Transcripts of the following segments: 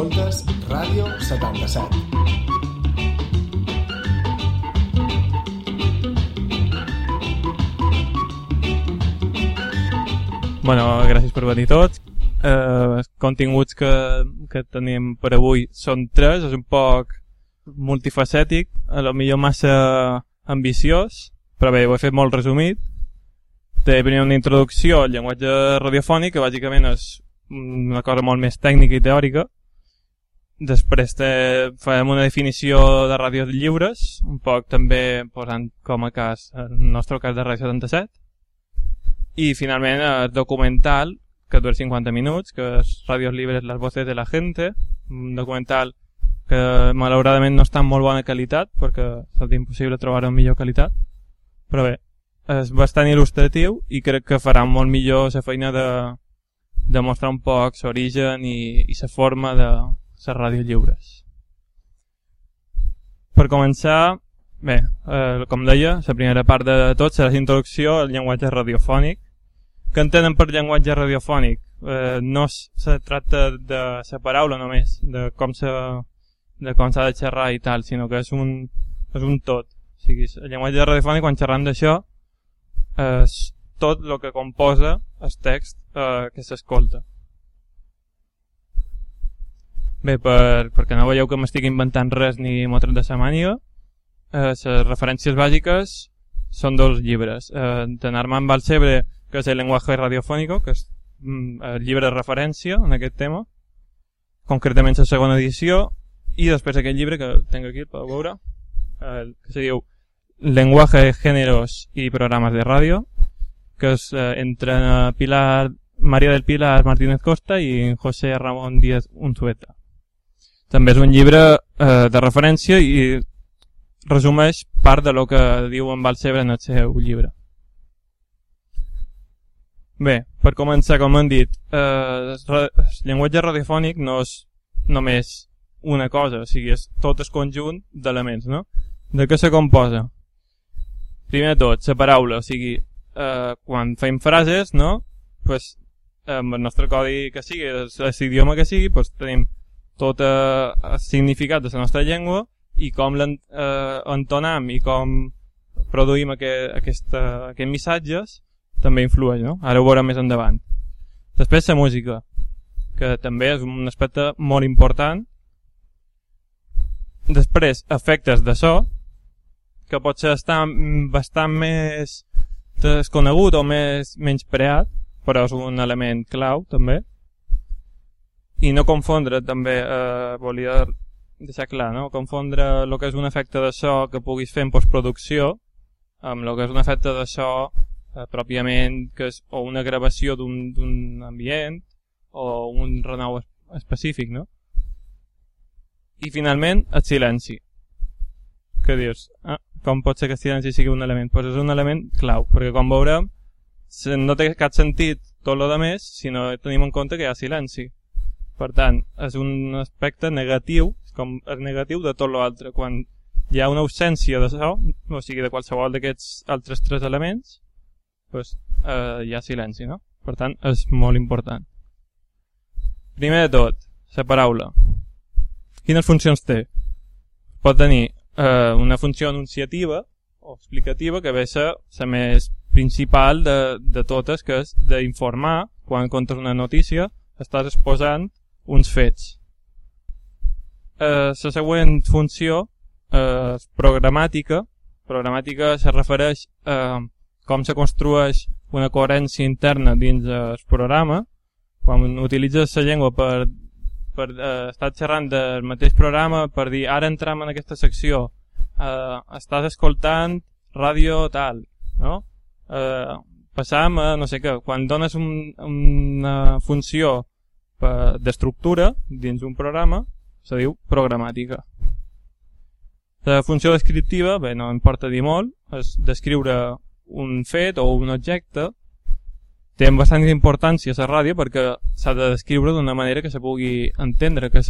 Escoltes Ràdio 77. Bueno, gràcies per venir tots. Eh, els continguts que, que tenim per avui són tres, és un poc multifacètic, a lo millor massa ambiciós, però bé, ho he fet molt resumit. Té primer una introducció al llenguatge radiofònic, que bàsicament és una cosa molt més tècnica i teòrica. Després te, farem una definició de ràdios lliures, un poc també posant com a cas el nostre cas de Ràdio 77 i finalment el documental que dura 50 minuts, que és Radios Libres, les voces de la gente, un documental que malauradament no està en molt bona qualitat, perquè és impossible trobar en millor qualitat, però bé, és bastant il·lustratiu i crec que farà molt millor la feina de, de mostrar un poc l'origen i, i la forma de les ràdios lliures. Per començar, bé, eh, com deia, la primera part de tot serà la introducció al llenguatge radiofònic, que entenen per llenguatge radiofònic eh, no se tracta de la paraula només, de com se de com s'ha de xerrar i tal, sinó que és un, és un tot. O sigui, el llenguatge radiofònic, quan xerram d'això, és tot el que composa el text eh, que s'escolta. Bé, per, perquè no veieu que m'estic inventant res ni m'ho tret de sa màniga, eh, les referències bàsiques són dos llibres. Eh, de Armand Balsebre, que és el llenguatge radiofònic, que és mm, el llibre de referència en aquest tema, concretament la segona edició, i després aquest llibre que tinc aquí, per veure, el, que se diu Lenguaje, Géneros i Programes de Ràdio, que és eh, entre Pilar, Maria del Pilar Martínez Costa i José Ramón Díaz Unzueta. També és un llibre eh, de referència i resumeix part de lo que diu en Balsebre en el seu llibre. Bé, per començar, com hem dit, eh, el llenguatge radiofònic no és només una cosa, o sigui, és tot el conjunt d'elements, no? De què se composa? Primer de tot, la paraula, o sigui, eh, quan fem frases, no? Pues, amb el nostre codi que sigui, l'idioma que sigui, pues, tenim tot eh, el significat de la nostra llengua i com l'entonam eh, i com produïm aquest, aquesta, aquests missatges també influeix, no? Ara ho veurem més endavant. Després la música, que també és un aspecte molt important. Després, efectes de so, que potser està bastant més desconegut o més menys preat, però és un element clau també. I no confondre també, eh, volia deixar clar, no? confondre el que és un efecte de so que puguis fer en postproducció amb el que és un efecte de so eh, pròpiament que és o una gravació d'un ambient o un renou específic, no? I finalment, el silenci. Que dius, ah, com pot ser que el silenci sigui un element? Pues és un element clau, perquè com veurem, no té cap sentit tot el més si no tenim en compte que hi ha silenci. Per tant, és un aspecte negatiu, com és negatiu de tot l'altre. Quan hi ha una ausència de so, o sigui, de qualsevol d'aquests altres tres elements, pues, eh, hi ha silenci, no? Per tant, és molt important. Primer de tot, la paraula. Quines funcions té? Pot tenir eh, una funció anunciativa o explicativa que ve ser la més principal de, de totes, que és d'informar, quan contes una notícia, estàs exposant uns fets. Eh, següent funció eh, programàtica. Programàtica se refereix a eh, com se construeix una coherència interna dins el programa, quan utilitzes la llengua per, per eh, estar xerrant del mateix programa, per dir ara entram en aquesta secció, eh, estàs escoltant ràdio tal, no? Eh, passam a no sé què, quan dones un, una funció d'estructura dins un programa, se diu programàtica. La funció descriptiva, bé, no importa dir molt, és descriure un fet o un objecte té bastant importància la ràdio perquè s'ha de descriure d'una manera que se pugui entendre, que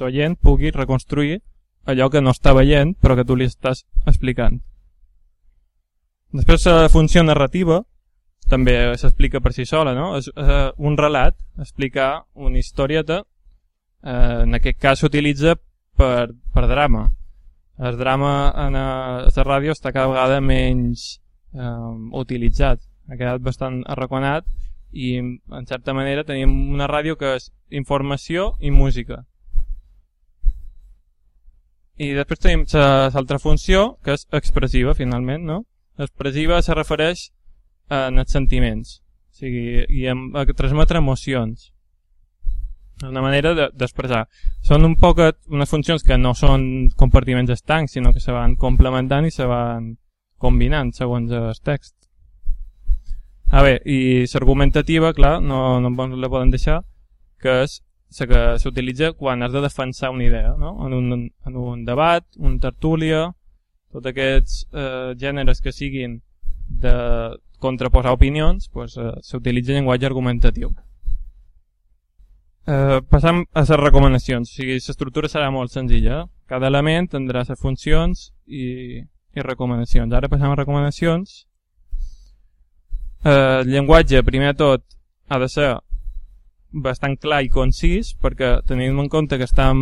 l'oient pugui reconstruir allò que no està veient però que tu li estàs explicant. Després la funció narrativa també s'explica per si sola, no? És eh, un relat, explicar una historieta eh, en aquest cas s'utilitza per, per drama. El drama en la ràdio està cada vegada menys eh, utilitzat. Ha quedat bastant arraconat i en certa manera tenim una ràdio que és informació i música. I després tenim l'altra funció, que és expressiva, finalment, no? Expressiva se refereix a els sentiments, o sigui, i a, a transmetre emocions. Una manera d'expressar. De, són un poc unes funcions que no són compartiments estancs, sinó que se van complementant i se van combinant segons el text. A veure, i l'argumentativa, clar, no, no la poden deixar, que és la que s'utilitza quan has de defensar una idea, no? en, un, en un debat, un tertúlia, tots aquests eh, gèneres que siguin de contraposar opinions, pues, eh, s'utilitza llenguatge argumentatiu. Eh, passam a les recomanacions, o sigui, l'estructura serà molt senzilla. Cada element tindrà les funcions i, i recomanacions. Ara passem a recomanacions. Eh, el llenguatge, primer de tot, ha de ser bastant clar i concís, perquè tenim en compte que estem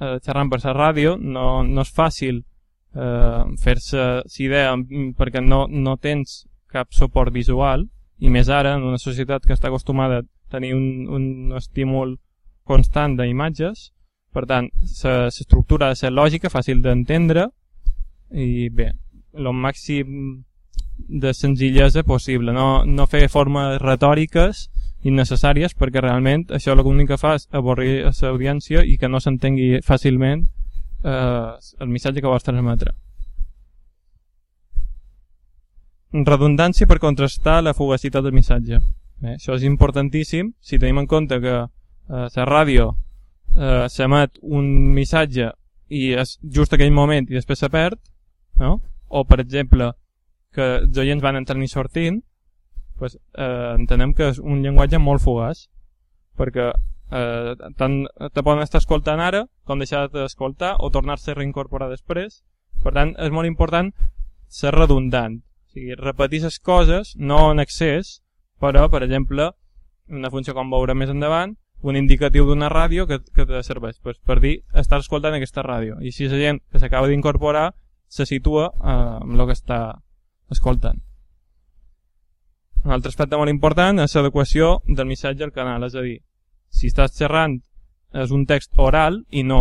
eh, xerrant per la ràdio, no, no és fàcil eh, fer-se idea perquè no, no tens cap suport visual, i més ara, en una societat que està acostumada a tenir un, un estímul constant d'imatges, per tant, l'estructura ha de ser lògica, fàcil d'entendre, i bé, el màxim de senzillesa possible, no, no fer formes retòriques innecessàries perquè realment això l'únic que fa és avorrir l'audiència i que no s'entengui fàcilment eh, el missatge que vols transmetre. Redundància per contrastar la fugacitat del missatge. Bé, això és importantíssim si tenim en compte que eh, ràdio eh, s'emet un missatge i és just aquell moment i després se perd, no? o per exemple que els oients van entrant i sortint, pues, eh, entenem que és un llenguatge molt fugaç, perquè eh, tant te poden estar escoltant ara com deixar d'escoltar o tornar-se a reincorporar després. Per tant, és molt important ser redundant, sigui, repetir les coses, no en excés, però, per exemple, una funció com veure més endavant, un indicatiu d'una ràdio que, que te serveix pues, per dir estar escoltant aquesta ràdio. I si la gent que s'acaba d'incorporar se situa eh, amb el que està escoltant. Un altre aspecte molt important és l'adequació del missatge al canal, és a dir, si estàs xerrant és un text oral i no,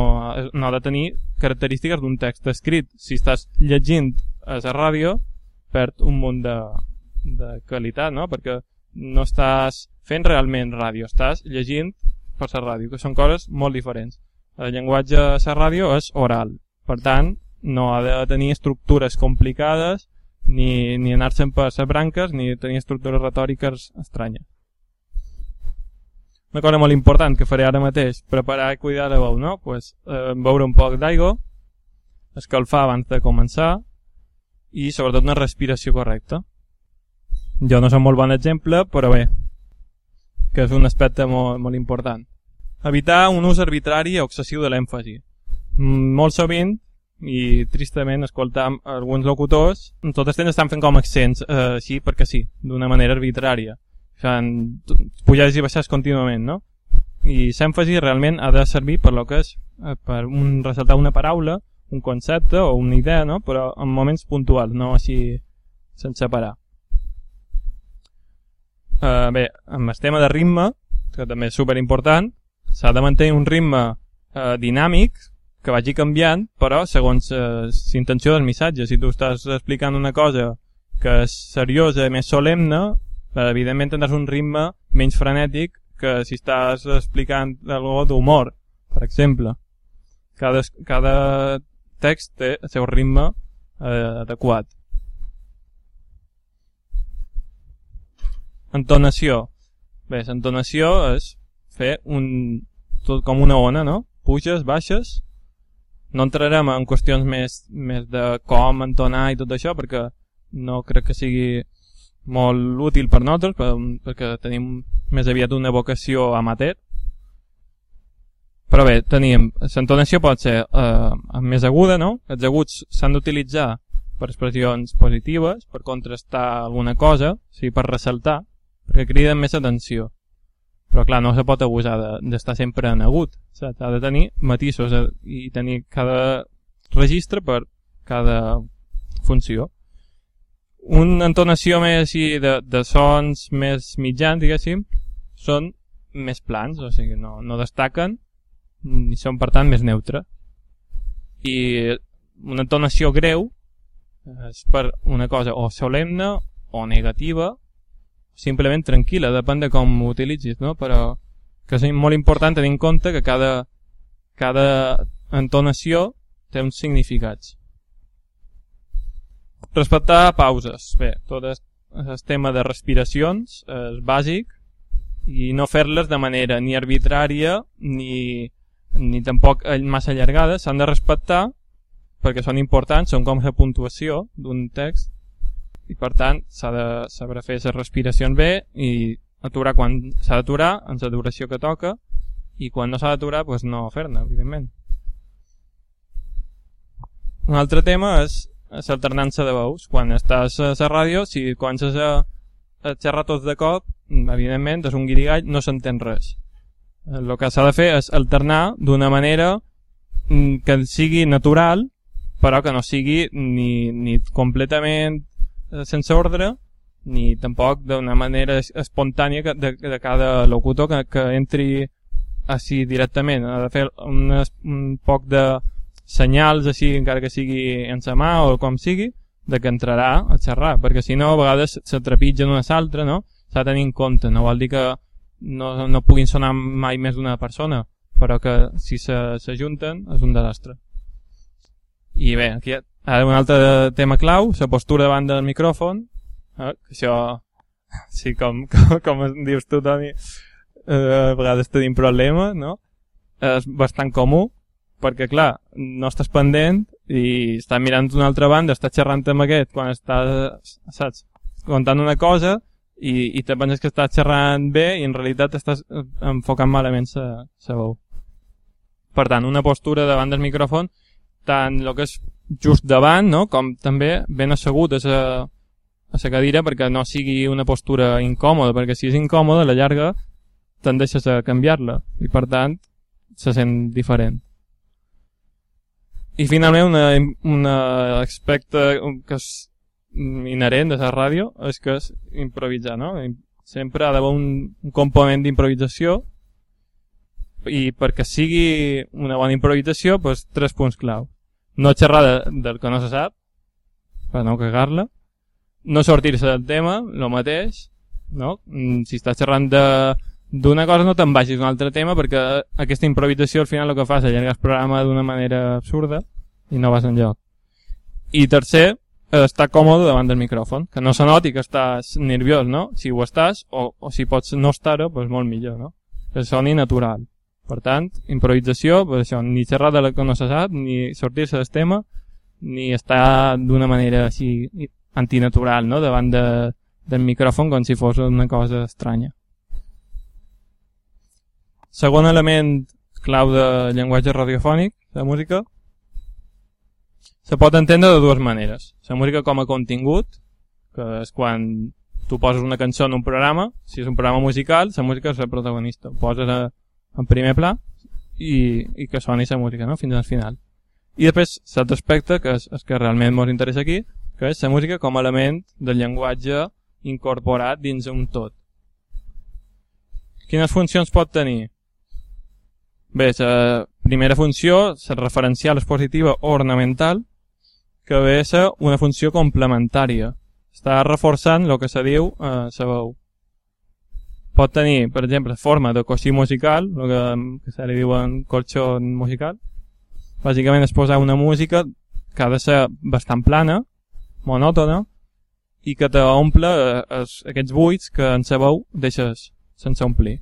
no ha de tenir característiques d'un text escrit. Si estàs llegint a la ràdio, perd un munt de, de qualitat, no? perquè no estàs fent realment ràdio, estàs llegint per la ràdio, que són coses molt diferents. El llenguatge a la ràdio és oral, per tant, no ha de tenir estructures complicades, ni, ni anar-se'n per les branques, ni tenir estructures retòriques estranyes. Una cosa molt important que faré ara mateix, preparar i cuidar la veu, no? Pues, eh, beure un poc d'aigua, escalfar abans de començar i sobretot una respiració correcta. Jo no soc molt bon exemple, però bé, que és un aspecte molt, molt important. Evitar un ús arbitrari o excessiu de l'èmfasi. Mm, molt sovint i tristament escoltam alguns locutors tot el temps estan fent com accents eh, així perquè sí, d'una manera arbitrària fan pujades i baixades contínuament no? i l'èmfasi realment ha de servir per lo que és eh, per un, ressaltar una paraula un concepte o una idea no? però en moments puntuals no així sense parar eh, bé, amb el tema de ritme que també és superimportant s'ha de mantenir un ritme eh, dinàmic que vagi canviant, però segons eh, l'intenció del missatge. Si tu estàs explicant una cosa que és seriosa i més solemne, eh, evidentment tindràs un ritme menys frenètic que si estàs explicant alguna d'humor, per exemple. Cada, cada text té el seu ritme eh, adequat. Entonació. Bé, l'entonació és fer un, tot com una ona, no? Puges, baixes, no entrarem en qüestions més, més de com entonar i tot això perquè no crec que sigui molt útil per nosaltres per, perquè tenim més aviat una vocació amateur però bé, tenim l'entonació pot ser eh, més aguda no? els aguts s'han d'utilitzar per expressions positives per contrastar alguna cosa o sigui, per ressaltar perquè criden més atenció. Però clar, no se pot abusar d'estar de, sempre en agut s'ha de tenir matisos eh, i tenir cada registre per cada funció. Una entonació més així de, de sons més mitjans, diguéssim, són més plans, o sigui, no, no destaquen i són per tant més neutre. I una entonació greu és per una cosa o solemne o negativa simplement tranquil·la, depèn de com ho utilitzis, no? però que és molt important tenir en compte que cada, cada entonació té uns significats. Respectar pauses. Bé, tot el tema de respiracions és bàsic i no fer-les de manera ni arbitrària ni, ni tampoc massa allargades. S'han de respectar perquè són importants, són com la puntuació d'un text i per tant s'ha de saber fer les respiracions bé i aturar quan s'ha d'aturar en la duració que toca i quan no s'ha d'aturar doncs no fer-ne, evidentment. Un altre tema és l'alternança de veus. Quan estàs a la ràdio, si comences a, a xerrar tots de cop, evidentment, és un guirigall, no s'entén res. El que s'ha de fer és alternar d'una manera mm, que sigui natural, però que no sigui ni, ni completament Eh, sense ordre ni tampoc d'una manera espontània de, de cada locutor que, que entri així directament ha de fer un, un poc de senyals així encara que sigui en sa mà o com sigui de que entrarà a xerrar perquè si no a vegades se trepitgen una altra no? s'ha de tenir en compte no vol dir que no, no puguin sonar mai més d'una persona però que si s'ajunten és un desastre i bé, aquí Ara un altre tema clau, la postura davant del micròfon. Eh, això, sí, com, com, com dius tu, Toni, eh, a vegades tenim problemes, no? És bastant comú, perquè, clar, no estàs pendent i estàs mirant d'una altra banda, estàs xerrant amb aquest quan estàs, saps, contant una cosa i, i te penses que estàs xerrant bé i en realitat estàs enfocant malament la veu. Per tant, una postura davant del micròfon, tant el que és just davant, no? com també ben assegut a la, a la cadira perquè no sigui una postura incòmoda, perquè si és incòmoda, a la llarga tendeixes a canviar-la i per tant se sent diferent. I finalment una aspecte que és inherent de la ràdio és que és improvisar, no? Sempre ha d'haver un, un component d'improvisació i perquè sigui una bona improvisació, doncs, tres punts clau no xerrar de, del que no se sap, per no cagar-la, no sortir-se del tema, el mateix, no? Mm, si estàs xerrant d'una cosa no te'n vagis a un altre tema perquè aquesta improvisació al final el que fa és allargar el programa d'una manera absurda i no vas enlloc. I tercer, estar còmode davant del micròfon, que no se noti que estàs nerviós, no? Si ho estàs, o, o si pots no estar-ho, doncs molt millor, no? Que soni natural. Per tant, improvisació, pues això, ni xerrar de la que no se sap, ni sortir-se del tema, ni estar d'una manera així antinatural, no?, davant de, del micròfon com si fos una cosa estranya. Segon element clau de llenguatge radiofònic, de música, se pot entendre de dues maneres. La música com a contingut, que és quan tu poses una cançó en un programa, si és un programa musical, la música és el protagonista. Poses a, en primer pla i, i que soni la música no? fins al final. I després l'altre aspecte, que és, és que realment ens interessa aquí, que és la música com a element del llenguatge incorporat dins un tot. Quines funcions pot tenir? Bé, la primera funció, la referencial expositiva o ornamental, que ve a ser una funció complementària. Està reforçant el que se diu eh, la veu pot tenir, per exemple, forma de coixí musical, el que, que se li diuen colxó musical. Bàsicament és posar una música que ha de ser bastant plana, monòtona, i que t'omple eh, aquests buits que en sa veu deixes sense omplir.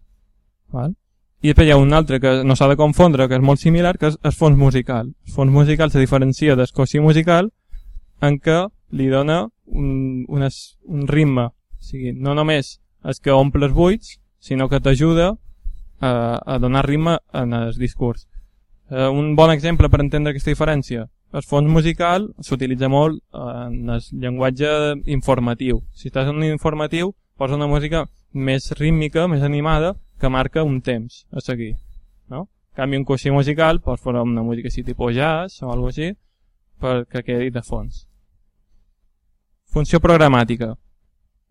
Val? I després hi ha un altre que no s'ha de confondre, que és molt similar, que és el fons musical. El fons musical se diferencia del coixí musical en què li dona un, un, un ritme. O sigui, no només és que omple els buits, sinó que t'ajuda a, a donar ritme en el discurs. Eh, un bon exemple per entendre aquesta diferència. El fons musical s'utilitza molt en el llenguatge informatiu. Si estàs en un informatiu, posa una música més rítmica, més animada, que marca un temps a seguir. No? canvi un coixí musical, pots fer una música així tipus jazz o alguna així, perquè quedi de fons. Funció programàtica.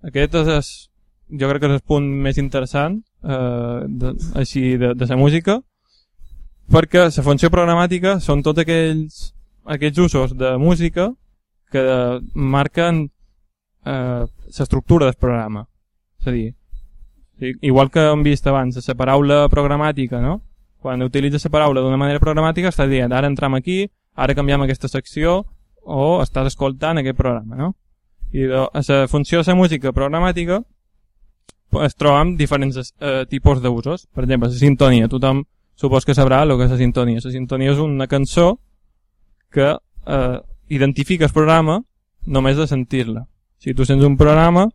Aquest és, jo crec que és el punt més interessant eh, de, així de, de la música, perquè la funció programàtica són tots aquells, aquells usos de música que marquen eh, l'estructura del programa. És a dir, igual que hem vist abans la paraula programàtica, no? quan utilitza la paraula d'una manera programàtica està dient ara entram aquí, ara canviem aquesta secció o estàs escoltant aquest programa, no? I la funció de la música programàtica es troben diferents eh, tipus d'usos. Per exemple, la sintonia. Tothom supos que sabrà el que és la sintonia. La sintonia és una cançó que eh, identifica el programa només de sentir-la. Si tu sents un programa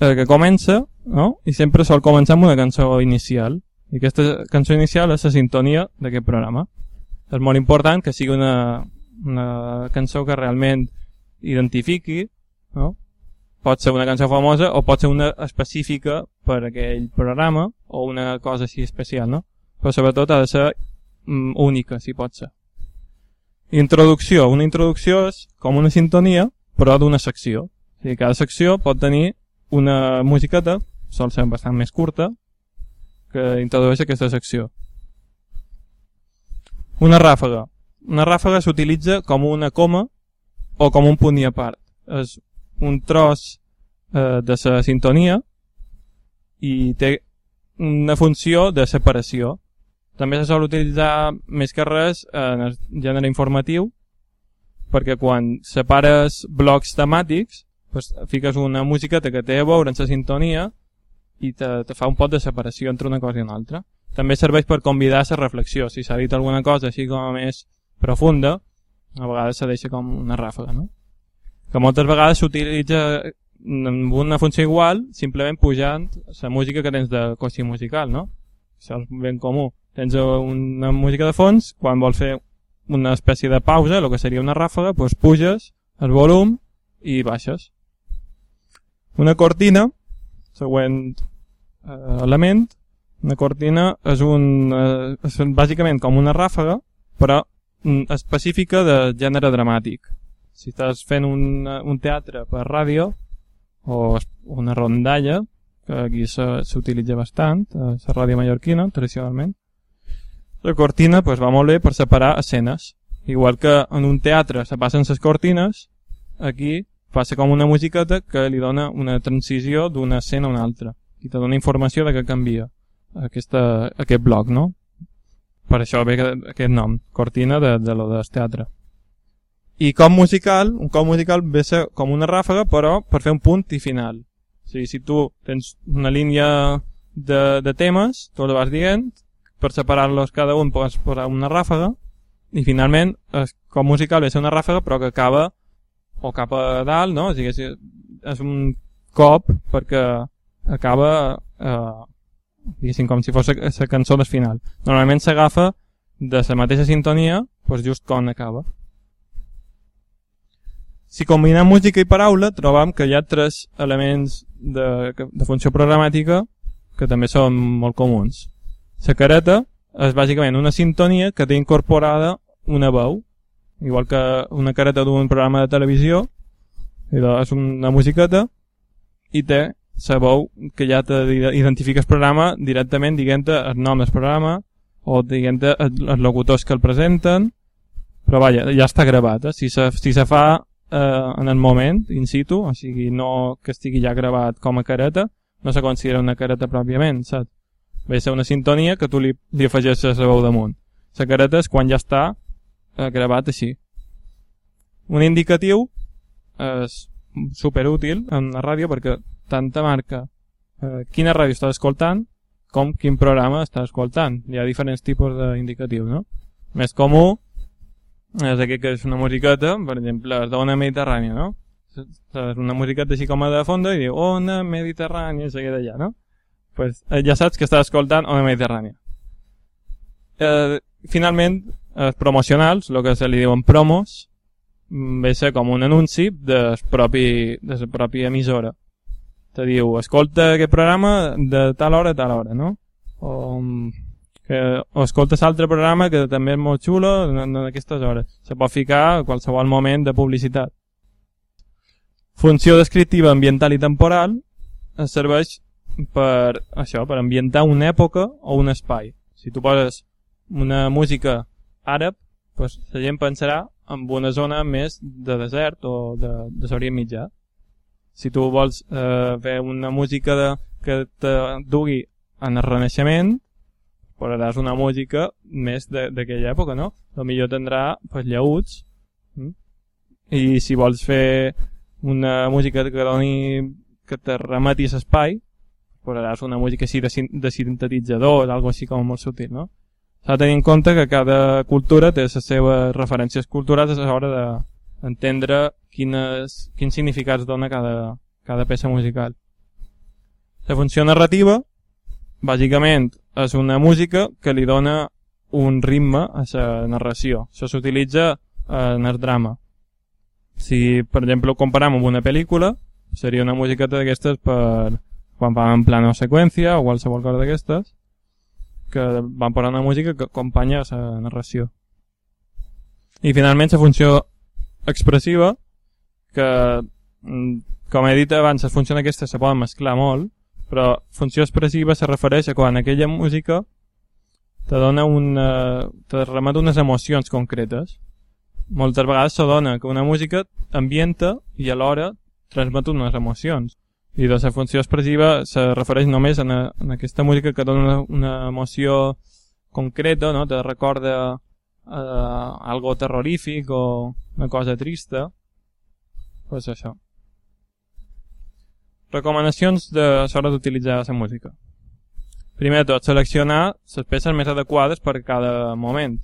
eh, que comença, no? i sempre sol començar amb una cançó inicial. I aquesta cançó inicial és la sintonia d'aquest programa. És molt important que sigui una, una cançó que realment identifiqui, no? pot ser una cançó famosa o pot ser una específica per aquell programa o una cosa així especial, no? Però sobretot ha de ser mm, única, si pot ser. Introducció. Una introducció és com una sintonia, però d'una secció. O sigui, cada secció pot tenir una musiqueta, sol ser bastant més curta, que introdueix aquesta secció. Una ràfaga. Una ràfaga s'utilitza com una coma o com un punt i a part. És un tros eh, de la sintonia i té una funció de separació. També se sol utilitzar més que res en el gènere informatiu perquè quan separes blocs temàtics pues, fiques una música que té a veure en la sintonia i te, te fa un pot de separació entre una cosa i una altra. També serveix per convidar a la reflexió. Si s'ha dit alguna cosa així com més profunda, a vegades se deixa com una ràfaga, no? Que moltes vegades s'utilitza amb una funció igual, simplement pujant la música que tens de coixí musical, no? Això és ben comú. Tens una música de fons, quan vols fer una espècie de pausa, el que seria una ràfaga, doncs puges el volum i baixes. Una cortina, següent eh, element, una cortina és, un, eh, és bàsicament com una ràfaga, però mm, específica de gènere dramàtic. Si estàs fent un, un teatre per ràdio o una rondalla, que aquí s'utilitza bastant, a la ràdio mallorquina, tradicionalment, la cortina pues, va molt bé per separar escenes. Igual que en un teatre se passen les cortines, aquí passa com una musiqueta que li dona una transició d'una escena a una altra i te dona informació de que canvia aquesta, aquest bloc, no? Per això ve aquest nom, cortina de, de lo del teatre. I com musical, un cop musical ve ser com una ràfaga, però per fer un punt i final. O sigui, si tu tens una línia de, de temes, tu el vas dient, per separar-los cada un pots posar una ràfaga, i finalment, es, com musical ve ser una ràfaga, però que acaba o cap a dalt, no? O és un cop perquè acaba eh, diguéssim com si fos la cançó del final. Normalment s'agafa de la mateixa sintonia doncs just quan acaba. Si combinem música i paraula, trobam que hi ha tres elements de, de funció programàtica que també són molt comuns. La careta és bàsicament una sintonia que té incorporada una veu, igual que una careta d'un programa de televisió, és una musiqueta, i té sabeu que ja t'identifiques programa directament diguent-te el nom del programa o diguent-te els locutors que el presenten però vaja, ja està gravat eh? si, se, si se fa eh, en el moment in situ, o sigui no que estigui ja gravat com a careta no se considera una careta pròpiament saps? ve ser una sintonia que tu li, li afegeixes la veu damunt la careta és quan ja està eh, gravat així un indicatiu és superútil en la ràdio perquè tant te marca eh, quina ràdio estàs escoltant com quin programa estàs escoltant. Hi ha diferents tipus d'indicatius, no? Més comú és aquest que és una musiqueta, per exemple, d'Ona Mediterrània, no? És una musiqueta així com a de fons i diu Ona Mediterrània, seguida d'allà, no? pues, eh, ja saps que estàs escoltant Ona Mediterrània. Eh, finalment, els promocionals, el que se li diuen promos, mm, ve ser com un anunci de, propi, de la pròpia emissora te diu, escolta aquest programa de tal hora a tal hora, no? O mm, que o escoltes altre programa que també és molt xulo en, en aquestes hores. Se pot ficar a qualsevol moment de publicitat. Funció descriptiva ambiental i temporal es serveix per això, per ambientar una època o un espai. Si tu poses una música àrab, pues, la gent pensarà en una zona més de desert o de, de l'Orient Mitjà. Si tu vols eh, fer una música de, que te dugui en el Renaixement, posaràs una música més d'aquella època, no? A millor tindrà pues, llauts, mm? i si vols fer una música que doni que te remeti l'espai, posaràs una música així de, de sintetitzador, algo així com molt sutil, no? S'ha de tenir en compte que cada cultura té les seves referències culturals a l'hora d'entendre quines, quins significats dona cada, cada peça musical. La funció narrativa, bàsicament, és una música que li dona un ritme a la narració. Això s'utilitza en el drama. Si, per exemple, ho comparem amb una pel·lícula, seria una música d'aquestes per quan van en plano seqüència o qualsevol cosa d'aquestes, que van posar una música que acompanya la narració. I finalment la funció expressiva, que mm, com he dit abans, les funcions aquestes se poden mesclar molt, però funció expressiva se refereix a quan aquella música te dona una, te remet unes emocions concretes. Moltes vegades se dona que una música ambienta i alhora transmet unes emocions. I de la funció expressiva se refereix només a, a aquesta música que dona una, una emoció concreta, no? te recorda eh, algo terrorífic o una cosa trista. Pues això. Recomanacions de l'hora d'utilitzar la música. Primer de tot, seleccionar les peces més adequades per cada moment.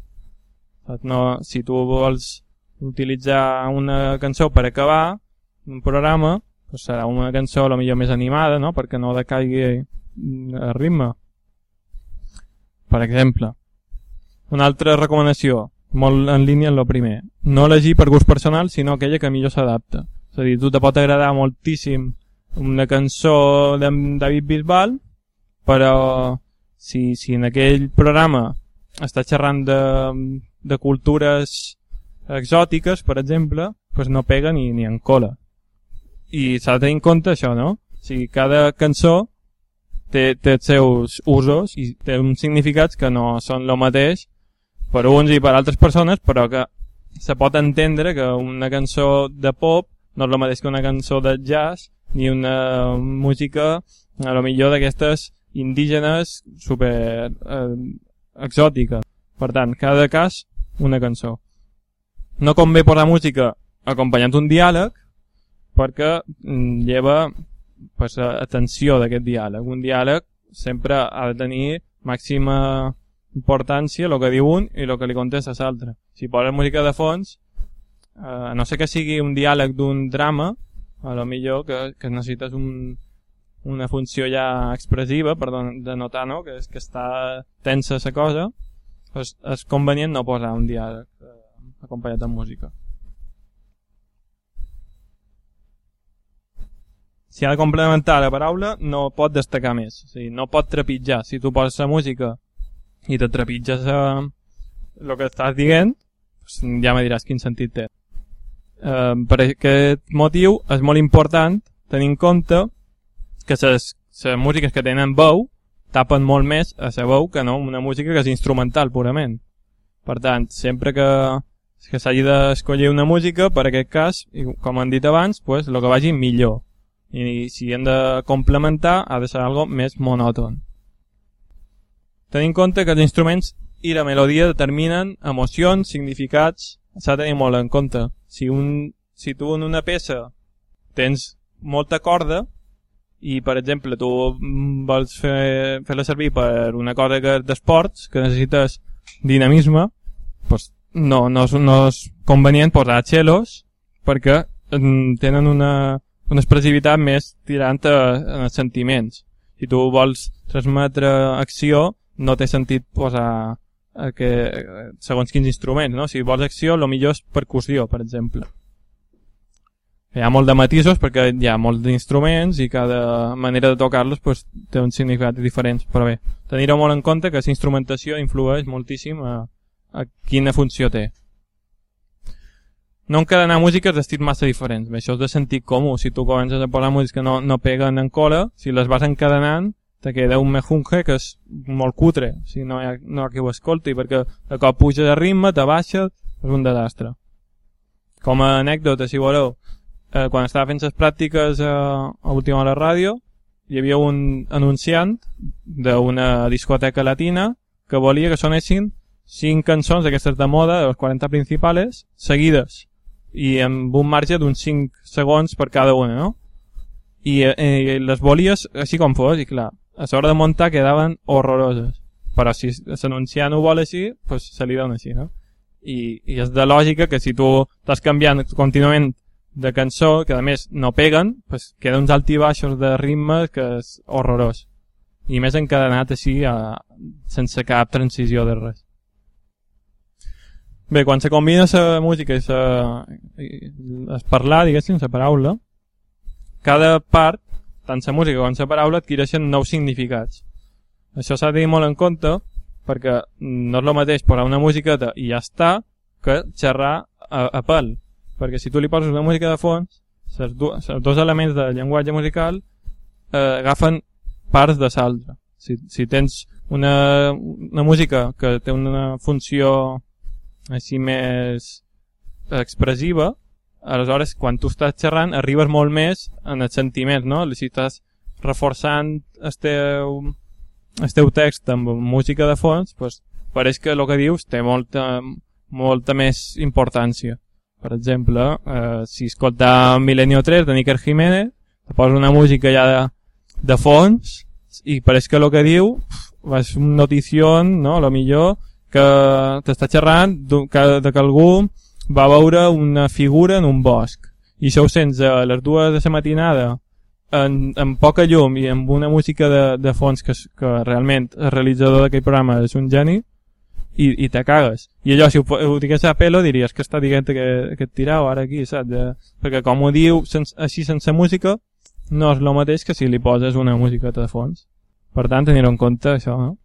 No, si tu vols utilitzar una cançó per acabar un programa, pues serà una cançó a lo millor més animada, no? perquè no decaigui el ritme. Per exemple, una altra recomanació, molt en línia amb el primer, no elegir per gust personal, sinó aquella que millor s'adapta. És a dir, tu te pot agradar moltíssim una cançó de David Bisbal, però si, si en aquell programa està xerrant de, de cultures exòtiques, per exemple, pues no pega ni, ni en cola i s'ha de tenir en compte això, no? O sigui, cada cançó té, té els seus usos i té uns significats que no són el mateix per uns i per altres persones, però que se pot entendre que una cançó de pop no és el mateix que una cançó de jazz ni una música a lo millor d'aquestes indígenes super eh, exòtica. Per tant, cada cas, una cançó. No convé posar música acompanyant un diàleg, perquè mm, lleva pues, atenció d'aquest diàleg. Un diàleg sempre ha de tenir màxima importància el que diu un i el que li contesta l'altre. Si poses música de fons, eh, no sé que sigui un diàleg d'un drama, a lo millor que, que necessites un, una funció ja expressiva per denotar no? que, és, que està tensa la cosa, pues és convenient no posar un diàleg eh, acompanyat de música. Si ha de complementar la paraula, no pot destacar més. O sigui, no pot trepitjar. Si tu poses la música i te trepitges el que estàs dient, pues ja me diràs quin sentit té. Eh, per aquest motiu és molt important tenir en compte que les, músiques que tenen veu tapen molt més a la veu que no una música que és instrumental purament. Per tant, sempre que, que s'hagi d'escollir una música, per aquest cas, com han dit abans, pues, el que vagi millor i si hem de complementar ha de ser algo més monòton. Tenint en compte que els instruments i la melodia determinen emocions, significats, s'ha de tenir molt en compte. Si, un, si tu en una peça tens molta corda i, per exemple, tu vols fer-la fer servir per una és d'esports, que necessites dinamisme, pues no, no, és, no és convenient posar xelos perquè mm, tenen una, una expressivitat més tirant a, a sentiments. Si tu vols transmetre acció, no té sentit posar a que, segons quins instruments, no? Si vols acció, el millor és percussió, per exemple. Hi ha molt de matisos perquè hi ha molts d'instruments i cada manera de tocar-los pues, té un significat diferent. Però bé, tenir-ho molt en compte que la instrumentació influeix moltíssim a, a quina funció té. No encadenar músiques d'estils massa diferents. Això és de sentit comú. Si tu comences a posar músiques que no, no peguen en cola, si les vas encadenant, te queda un mejunge que és molt cutre. Si no hi ha, no hi ha qui ho escolti, perquè de cop puja de ritme, te baixa, és un desastre. Com a anècdota, si voleu, eh, quan estava fent les pràctiques eh, a última hora ràdio, hi havia un anunciant d'una discoteca latina que volia que sonessin cinc cançons d'aquestes de moda, de les 40 principals, seguides i amb un marge d'uns 5 segons per cada una, no? I, eh, les volies així com fos, i clar, a l'hora de muntar quedaven horroroses. Però si l'anunciant ho vol així, pues se li dona així, no? I, I és de lògica que si tu estàs canviant contínuament de cançó, que a més no peguen, pues queda uns altibaixos de ritme que és horrorós. I més encadenat així, a, sense cap transició de res. Bé, quan se combina la música i, sa, es parlar, diguéssim, la paraula, cada part, tant la música com la paraula, adquireixen nous significats. Això s'ha de tenir molt en compte perquè no és el mateix posar una musiqueta i ja està que xerrar a, a pèl. Perquè si tu li poses una música de fons, els dos elements del llenguatge musical eh, agafen parts de l'altre. Si, si tens una, una música que té una funció així més expressiva, aleshores quan tu estàs xerrant arribes molt més en els sentiments, no? Si estàs reforçant el teu, el teu text amb música de fons, pues, pareix que el que dius té molta, molta més importància. Per exemple, eh, si escolta Milenio 3 de Níker Jiménez, te posa una música ja de, de fons i pareix que el que diu és un notició, no? A lo millor que t'està xerrant que, de que algú va veure una figura en un bosc i això ho sents a les dues de la matinada en, en poca llum i amb una música de, de fons que, que realment el realitzador d'aquell programa és un geni i, i te cagues. I allò, si ho, ho digués a pelo, diries que està dient que, que et tirau ara aquí, saps? De, perquè com ho diu sens, així sense música, no és el mateix que si li poses una música de fons. Per tant, tenir en compte això, no?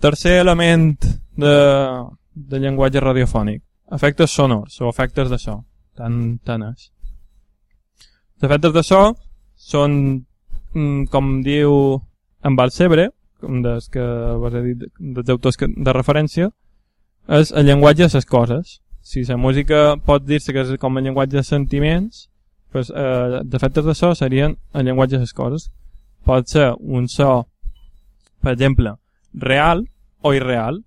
Tercer element de, de llenguatge radiofònic. Efectes sonors o efectes de so. Tant, tant és. Els efectes de so són, mm, com diu en Balsebre, com des que vas a dir, dels autors de referència, és el llenguatge de les coses. Si la música pot dir-se que és com el llenguatge de sentiments, pues, eh, defectes de so serien el llenguatge de les coses. Pot ser un so, per exemple, real o irreal.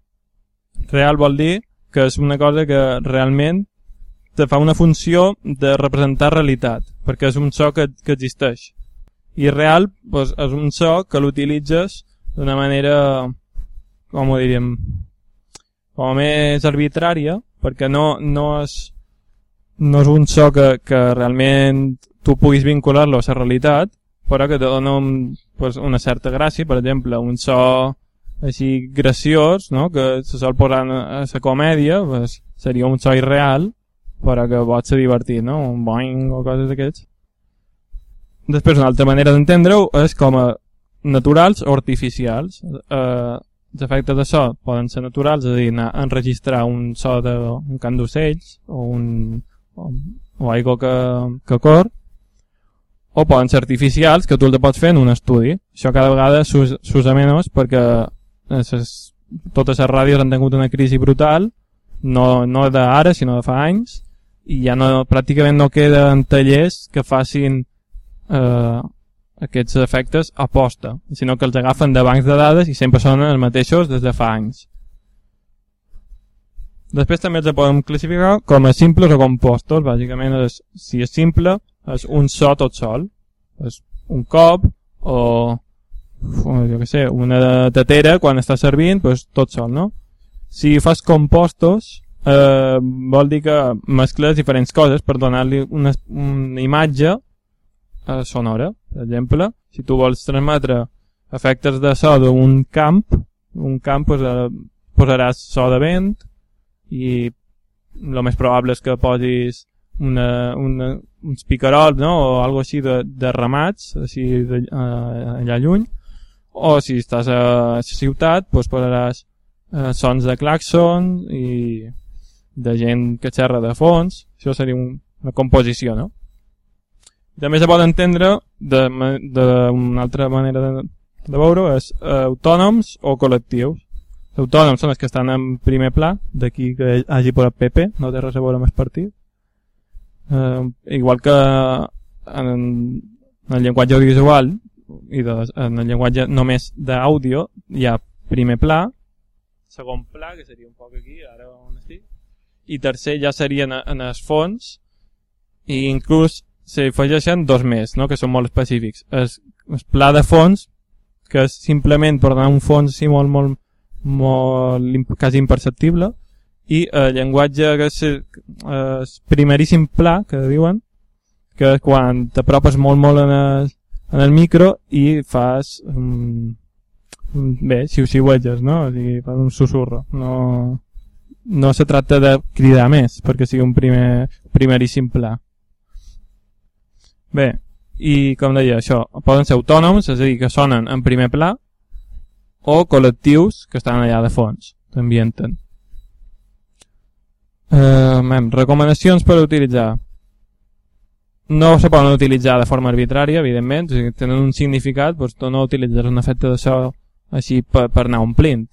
Real vol dir que és una cosa que realment te fa una funció de representar realitat, perquè és un so que, que existeix. I real doncs, és un so que l'utilitzes d'una manera, com ho diríem, com més arbitrària, perquè no, no, és, no és un so que, que realment tu puguis vincular-lo a la realitat, però que te dona pues, una certa gràcia, per exemple, un so així graciós, no? que se sol posar a la comèdia, pues, seria un so irreal, però que pot ser divertit, no? un boing o coses d'aquests. Després, una altra manera d'entendre-ho és com a naturals o artificials. Eh, els efectes de so poden ser naturals, és a dir, anar a enregistrar un so d'un cant d'ocells o, un, o, o aigua que, que cor, o poden ser artificials que tu el pots fer en un estudi. Això cada vegada s'usa menys perquè ses, totes les ràdios han tingut una crisi brutal, no, no d'ara, sinó de fa anys, i ja no, pràcticament no queden tallers que facin eh, aquests efectes a posta, sinó que els agafen de bancs de dades i sempre són els mateixos des de fa anys. Després també els podem classificar com a simples o compostos. Bàsicament, és, si és simple, és un so tot sol. És un cop o jo què sé, una tetera quan està servint, pues, tot sol, no? Si fas compostos, eh, vol dir que mescles diferents coses per donar-li una, una imatge eh, sonora. Per exemple, si tu vols transmetre efectes de so d'un camp, un camp pues, eh, posaràs so de vent i el més probable és que posis una, una, uns picarols, no? O algo així de, de ramats, així de, uh, allà lluny. O si estàs a la ciutat, doncs posaràs uh, sons de claxon i de gent que xerra de fons. Això seria un, una composició, no? També se pot entendre d'una altra manera de, de veure és uh, autònoms o col·lectius. Els autònoms són els que estan en primer pla, d'aquí que hagi posat PP, no té res a veure amb el partit. Uh, igual que en, en el llenguatge audiovisual i de, en el llenguatge només d'àudio hi ha primer pla, segon pla, que seria un poc aquí, ara on estic, i tercer ja serien en, en els fons, i inclús s'hi afegeixen dos més, no? que són molt específics. El, el pla de fons, que és simplement per donar un fons així molt, molt, molt quasi imperceptible, i el llenguatge que és el primeríssim pla, que diuen, que quan t'apropes molt, molt en el, en el micro i fas... Um, bé, veges, no? O sigui, fas un susurro. No, no se tracta de cridar més perquè sigui un primer, primeríssim pla. Bé, i com deia això, poden ser autònoms, és a dir, que sonen en primer pla, o col·lectius que estan allà de fons, t'ambienten. Eh, recomanacions per utilitzar. No se poden utilitzar de forma arbitrària, evidentment, o sigui, tenen un significat, doncs tu no utilitzes un efecte so així per, per anar omplint.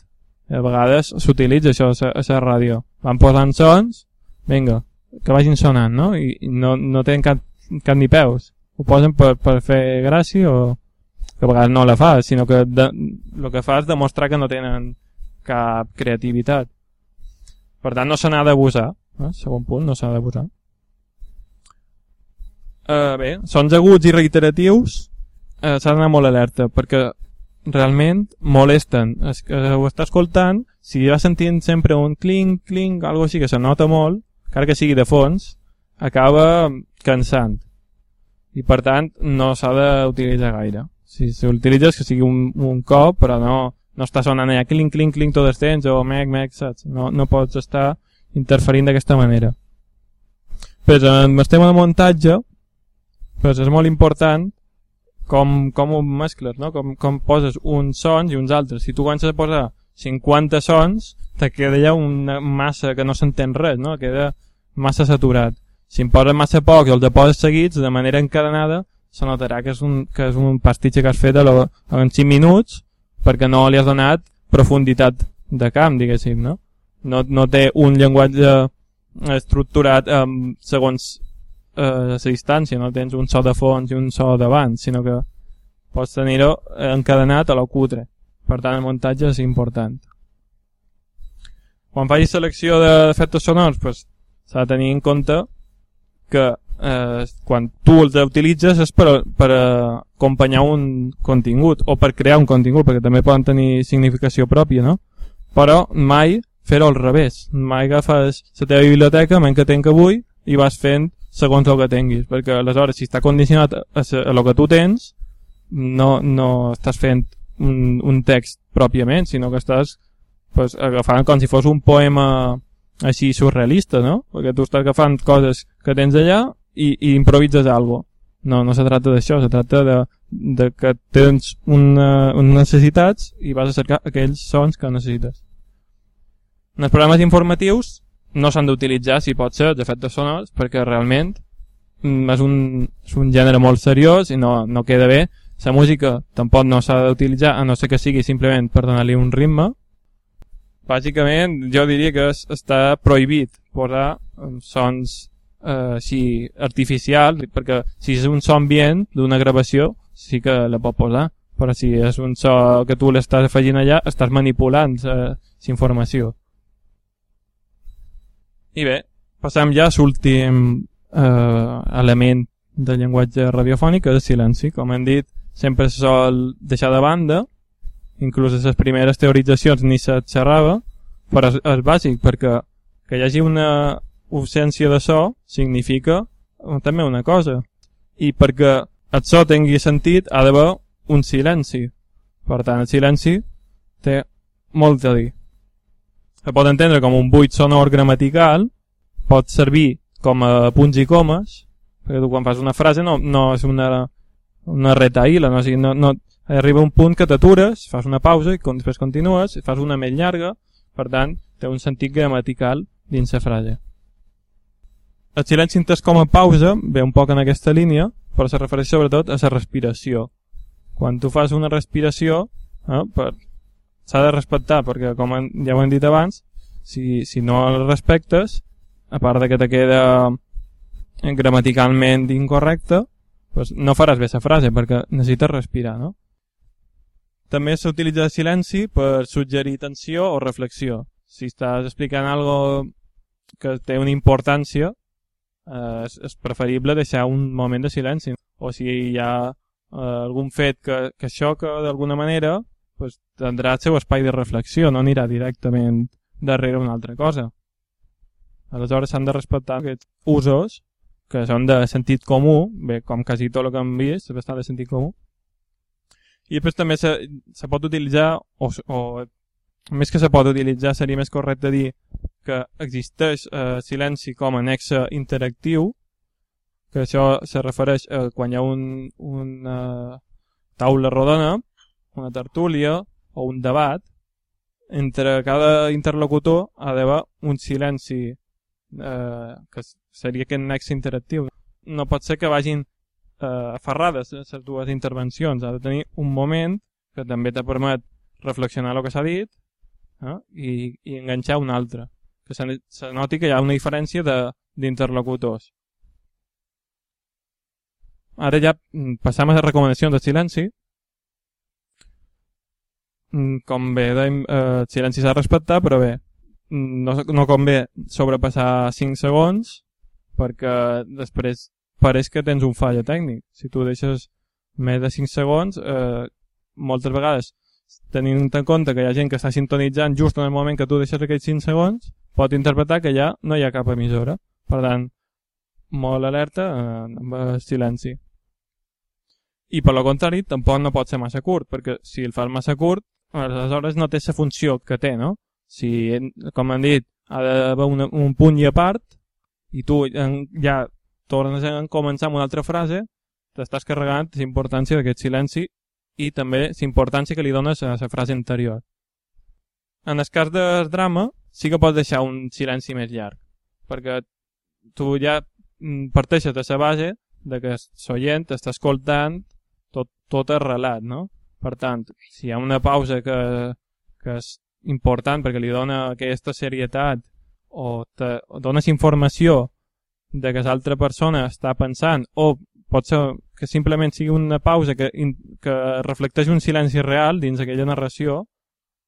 A vegades s'utilitza això a la ràdio. Van posant sons, vinga, que vagin sonant, no? I no, no tenen cap cap ni peus. Ho posen per, per fer gràcia o que a vegades no la fa, sinó que de, el que fa és demostrar que no tenen cap creativitat. Per tant, no se n'ha d'abusar. Eh? Segon punt, no s'ha d'abusar. Uh, bé, sons aguts i reiteratius uh, s'ha d'anar molt alerta perquè realment molesten. Es que ho està escoltant si va sentint sempre un clink, clink, algo així que se nota molt, encara que sigui de fons acaba cansant. I per tant no s'ha d'utilitzar gaire. Si s'utilitza que sigui un, un cop però no, no està sonant allà clink, clink, clink tot el temps o mec, mec, saps? No, no pots estar interferint d'aquesta manera. Però en el tema de muntatge pues és molt important com, com ho mescles, no? com, com poses uns sons i uns altres. Si tu comences a posar 50 sons, te queda ja una massa que no s'entén res, no? queda massa saturat. Si em poses massa poc i els de poses seguits, de manera encadenada, se notarà que és un, que és un pastitge que has fet lo, en 5 minuts perquè no li has donat profunditat de camp, diguéssim, no? No, no té un llenguatge estructurat um, segons eh, la distància, no tens un so de fons i un so d'abans, sinó que pots tenir-ho encadenat a la cutre. Per tant, el muntatge és important. Quan facis selecció d'efectes sonors, pues, s'ha de tenir en compte que eh, quan tu els utilitzes és per, per acompanyar un contingut o per crear un contingut, perquè també poden tenir significació pròpia, no? Però mai fer-ho al revés. Mai agafes la teva biblioteca, menys que tenc avui, i vas fent segons el que tinguis, perquè aleshores si està condicionat a, a, el que tu tens, no, no estàs fent un, un text pròpiament, sinó que estàs pues, agafant com si fos un poema així surrealista, no? Perquè tu estàs agafant coses que tens allà i, i improvises alguna No, no se tracta d'això, se tracta de, de que tens una, unes necessitats i vas a cercar aquells sons que necessites. En els programes informatius no s'han d'utilitzar, si pot ser, els efectes sonors, perquè realment mm, és un, és un gènere molt seriós i no, no queda bé. La música tampoc no s'ha d'utilitzar, a no ser que sigui simplement per donar-li un ritme, bàsicament jo diria que es, està prohibit posar sons eh, així artificials, perquè si és un so ambient d'una gravació sí que la pot posar, però si és un so que tu l'estàs afegint allà, estàs manipulant eh, informació. I bé, passem ja a l'últim eh, element del llenguatge radiofònic, que és el silenci. Com hem dit, sempre se sol deixar de banda, inclús les primeres teoritzacions ni se xerrava, però és, és bàsic perquè que hi hagi una ausència de so significa també una cosa. I perquè el so tingui sentit ha d'haver un silenci. Per tant el silenci té molt a dir se pot entendre com un buit sonor gramatical pot servir com a punts i comes, perquè tu quan fas una frase no, no és una, una retaïla, no? O sigui, no, no, arriba un punt que t'atures, fas una pausa i després continues, fas una més llarga, per tant, té un sentit gramatical dins la frase. El silenci entès com a pausa ve un poc en aquesta línia, però se refereix sobretot a la respiració. Quan tu fas una respiració, eh, per... s'ha de respectar, perquè com ja ho hem dit abans, si, si no el respectes, a part de que te queda gramaticalment incorrecte, pues no faràs bé la frase perquè necessites respirar, no? També s'utilitza el silenci per suggerir tensió o reflexió. Si estàs explicant algo que té una importància, eh, és preferible deixar un moment de silenci. O si hi ha eh, algun fet que, que xoca d'alguna manera, pues, tindrà el seu espai de reflexió, no anirà directament darrere una altra cosa. Aleshores s'han de respectar aquests usos que són de sentit comú, bé, com quasi tot el que hem vist, és bastant de sentit comú. I després també se, se pot utilitzar, o, o més que se pot utilitzar, seria més correcte dir que existeix eh, silenci com a nexe interactiu, que això se refereix a quan hi ha un, una taula rodona, una tertúlia o un debat, entre cada interlocutor ha d'haver un silenci eh, que seria aquest nexe interactiu. No pot ser que vagin eh, aferrades les dues intervencions. Ha de tenir un moment que també te permet reflexionar el que s'ha dit eh, i, i enganxar un altre. Que se, se noti que hi ha una diferència d'interlocutors. Ara ja mm, passam a les recomanacions de silenci. Mm, com bé, dèiem, eh, silenci s'ha de respectar, però bé, no, no convé sobrepassar 5 segons perquè després pareix que tens un falla tècnic. Si tu deixes més de 5 segons, eh, moltes vegades, tenint en compte que hi ha gent que està sintonitzant just en el moment que tu deixes aquests 5 segons, pot interpretar que ja no hi ha cap emissora. Per tant, molt alerta eh, amb el silenci. I per lo contrari, tampoc no pot ser massa curt, perquè si el fas massa curt, aleshores no té la funció que té, no? Si, com han dit, ha d'haver un, un punt i a part, i tu ja tornes a començar amb una altra frase, t'estàs carregant l'importància d'aquest silenci i també l'importància que li dones a la frase anterior. En el cas del drama, sí que pots deixar un silenci més llarg, perquè tu ja mm, parteixes de la base de que l'oient està escoltant tot, tot el relat, no? Per tant, si hi ha una pausa que, que és important perquè li dona aquesta serietat o, te, o dones informació de que l'altra persona està pensant o pot ser que simplement sigui una pausa que, que reflecteix un silenci real dins aquella narració,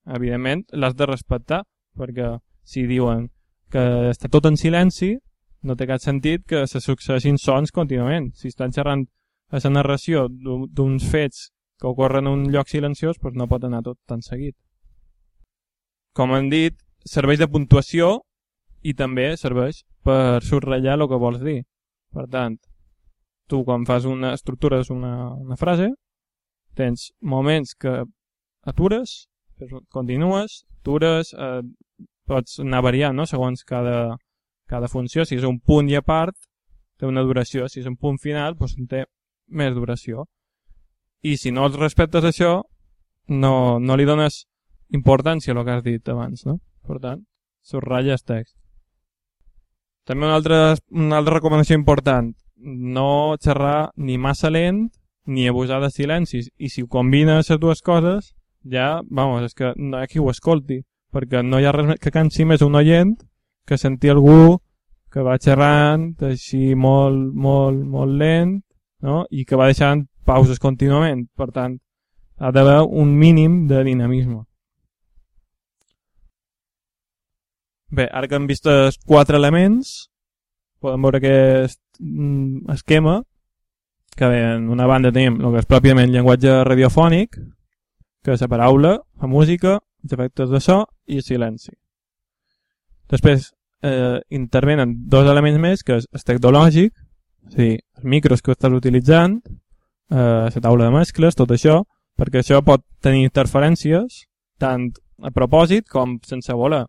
evidentment l'has de respectar perquè si diuen que està tot en silenci no té cap sentit que se succeeixin sons contínuament. Si estan xerrant a la narració d'uns fets que ocorren en un lloc silenciós, doncs no pot anar tot tan seguit. Com hem dit, serveix de puntuació i també serveix per subratllar el que vols dir. Per tant, tu quan fas una estructura una, una frase, tens moments que atures, continues, atures, eh, pots anar variant no? segons cada, cada funció. Si és un punt i a part, té una duració. Si és un punt final, doncs té més duració i si no els respectes això, no, no li dones importància a el que has dit abans, no? Per tant, subratlles text. També una altra, una altra recomanació important, no xerrar ni massa lent ni abusar de silencis. I si ho combines les dues coses, ja, vamos, és que no hi ha qui ho escolti, perquè no hi ha res que cansi més un oient que sentir algú que va xerrant així molt, molt, molt lent, no? i que va deixant pauses contínuament. Per tant, ha d'haver un mínim de dinamisme. Bé, ara que hem vist els quatre elements, podem veure aquest mm, esquema, que bé, en una banda tenim el que és pròpiament llenguatge radiofònic, que és la paraula, la música, els efectes de so i el silenci. Després eh, intervenen dos elements més, que és el tecnològic, és a dir, els micros que estàs utilitzant, eh, la taula de mescles, tot això, perquè això pot tenir interferències tant a propòsit com sense voler.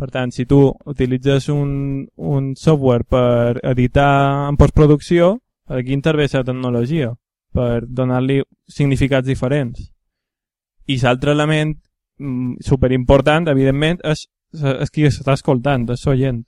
Per tant, si tu utilitzes un, un software per editar en postproducció, aquí intervé la tecnologia per donar-li significats diferents. I l'altre element mm, superimportant, evidentment, és, és qui està escoltant, és l'oient.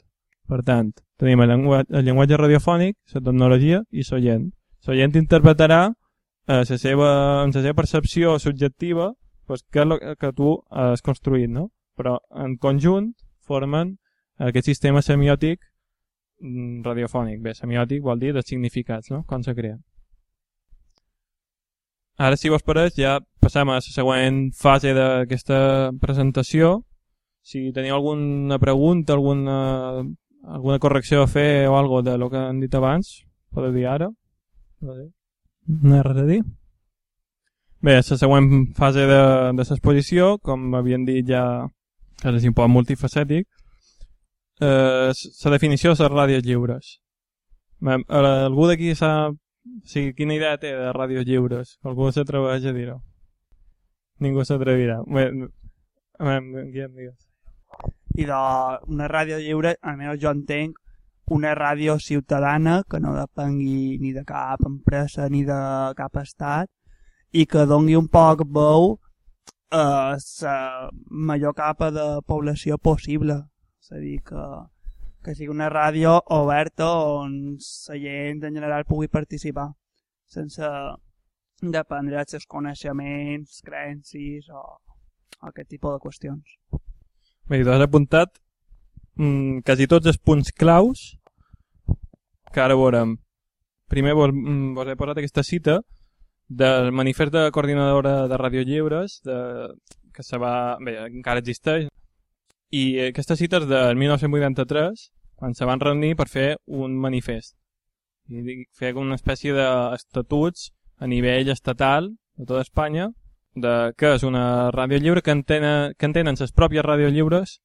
Per tant, tenim el llenguatge, el llenguatge radiofònic, la tecnologia i l'oient. L'oient interpretarà eh, la seva, la seva percepció subjectiva pues, què és el que tu has construït, no? Però en conjunt formen aquest sistema semiòtic mm, radiofònic. Bé, semiòtic vol dir de significats, no? Com se crea. Ara, si vos pareix, ja passem a la següent fase d'aquesta presentació. Si teniu alguna pregunta, alguna, alguna correcció a fer o algo de lo que han dit abans, podeu dir ara. No hi res a dir? Bé, la següent fase de, de l'exposició, com havien dit ja, és un poc multifacètic, eh, la definició de les ràdios lliures. Bé, algú d'aquí sap o sigui, quina idea té de ràdios lliures? Algú s'atreveix a dir-ho? Ningú s'atrevirà. Bé, Guillem, digues. I d'una ràdio lliure, almenys jo entenc, una ràdio ciutadana que no depengui ni de cap empresa ni de cap estat i que dongui un poc veu a la major capa de població possible. És a dir, que, que sigui una ràdio oberta on la gent en general pugui participar sense dependre dels seus coneixements, creences o, o aquest tipus de qüestions. Bé, tu has apuntat mm, quasi tots els punts claus que ara veurem. Primer vos, mm, vos he posat aquesta cita del manifest de coordinadora de ràdio lliures de, que se va, bé, encara existeix i aquesta cita és del 1983 quan se van reunir per fer un manifest i fer una espècie d'estatuts a nivell estatal de tota Espanya de que és una ràdio lliure que, entenen, que entenen les pròpies ràdios lliures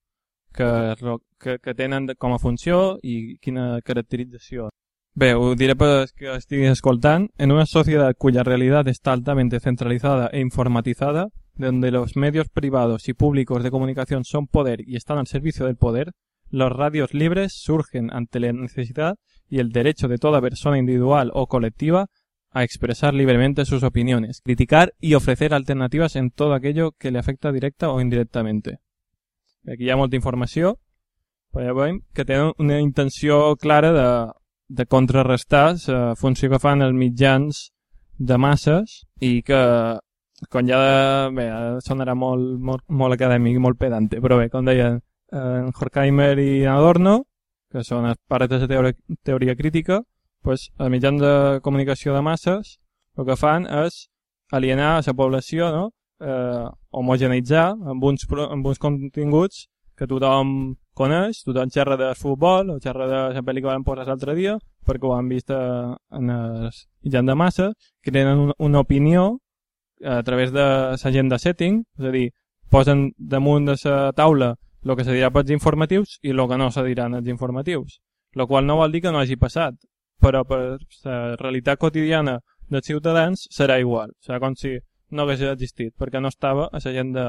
que, que, que tenen com a funció i quina caracterització. Diré per que escoltant. En una sociedad cuya realidad está altamente centralizada e informatizada, donde los medios privados y públicos de comunicación son poder y están al servicio del poder, los radios libres surgen ante la necesidad y el derecho de toda persona individual o colectiva a expresar libremente sus opiniones, criticar y ofrecer alternativas en todo aquello que le afecta directa o indirectamente. Aquí hi ha molta informació, però ja veiem que tenen una intenció clara de de contrarrestar la funció que fan els mitjans de masses i que com ja de, bé, sonarà molt, molt, molt acadèmic molt pedante, però bé, com deien en Horkheimer i Adorno, que són els pares de la teoria, teoria crítica, pues, els mitjans de comunicació de masses el que fan és alienar a la població, no? Eh, homogeneitzar amb uns, amb uns continguts que tothom coneix, tothom xerra de futbol o xerra de la pel·li que van posar l'altre dia perquè ho han vist eh, en els mitjans de massa, que tenen una, opinió a través de l'agenda setting, és a dir, posen damunt de la taula el que se dirà pels informatius i el que no se diran els informatius. El qual no vol dir que no hagi passat, però per la realitat quotidiana dels ciutadans serà igual, serà com si no hagués existit, perquè no estava a l'agenda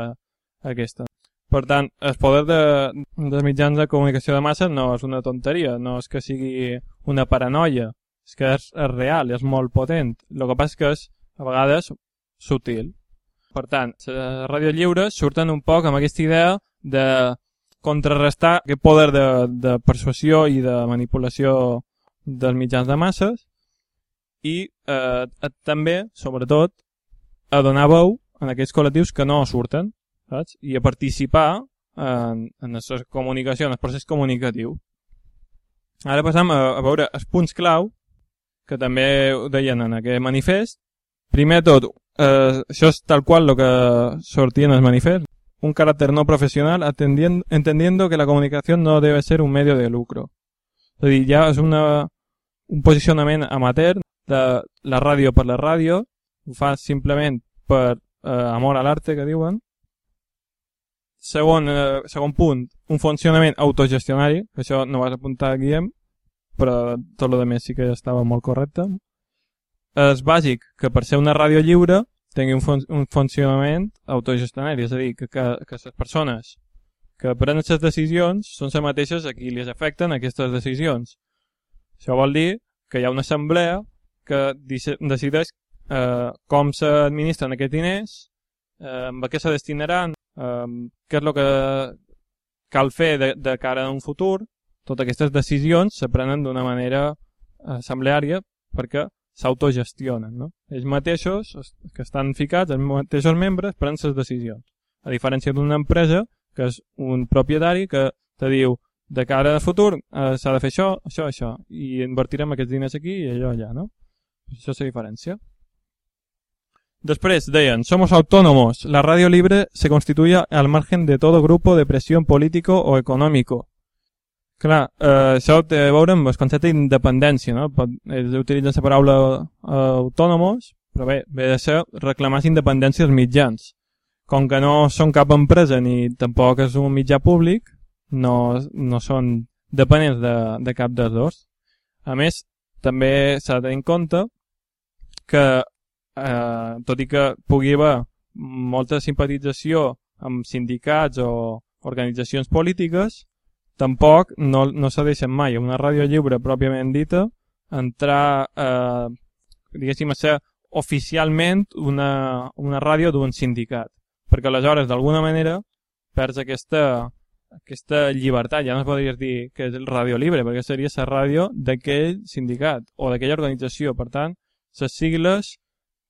aquesta. Per tant, el poder de, dels mitjans de comunicació de massa no és una tonteria, no és que sigui una paranoia, és que és, és real, és molt potent. El que passa és que és, a vegades, sutil. Per tant, les ràdios lliures surten un poc amb aquesta idea de contrarrestar aquest poder de, de persuasió i de manipulació dels mitjans de masses i eh, també, sobretot, a donar veu en aquells col·lectius que no surten saps? i a participar en, en la comunicació, en el procés comunicatiu. Ara passam a, a veure els punts clau, que també ho deien en aquest manifest. Primer tot, eh, això és tal qual el que sortia en el manifest. Un caràcter no professional entendiendo que la comunicación no debe ser un medio de lucro. És a dir, ja és una, un posicionament amateur de la ràdio per la ràdio, ho fa simplement per eh, amor a l'arte, que diuen, Segon, eh, segon punt, un funcionament autogestionari, que això no vas apuntar, Guillem, però tot el més sí que estava molt correcte. És bàsic que per ser una ràdio lliure tingui un, fun un funcionament autogestionari, és a dir, que, que, que les persones que prenen les decisions són les mateixes a qui les afecten aquestes decisions. Això vol dir que hi ha una assemblea que decideix eh, com s'administren aquests diners, eh, amb què se destinaran, eh, què és el que cal fer de, de cara a un futur, totes aquestes decisions se prenen d'una manera assembleària perquè s'autogestionen. No? Ells mateixos, que estan ficats, els mateixos membres, prenen les decisions. A diferència d'una empresa, que és un propietari que te diu de cara a futur eh, s'ha de fer això, això, això, i invertirem aquests diners aquí i allò allà, no? Això és la diferència. Després deien, somos autónomos. La radio libre se constituye al margen de todo grupo de presión político o económico. Clar, eh, això té a veure amb el concepte d'independència, no? Ells utilitzen la paraula eh, autònomos, però bé, ve de ser reclamar independència dels mitjans. Com que no són cap empresa ni tampoc és un mitjà públic, no, no són dependents de, de cap dels dos. A més, també s'ha de tenir en compte que eh, tot i que pugui haver molta simpatització amb sindicats o organitzacions polítiques, tampoc no, no se deixen mai a una ràdio lliure pròpiament dita entrar, eh, diguéssim, a ser oficialment una, una ràdio d'un sindicat. Perquè aleshores, d'alguna manera, perds aquesta, aquesta llibertat. Ja no es podries dir que és el ràdio libre, perquè seria la ràdio d'aquell sindicat o d'aquella organització. Per tant, les sigles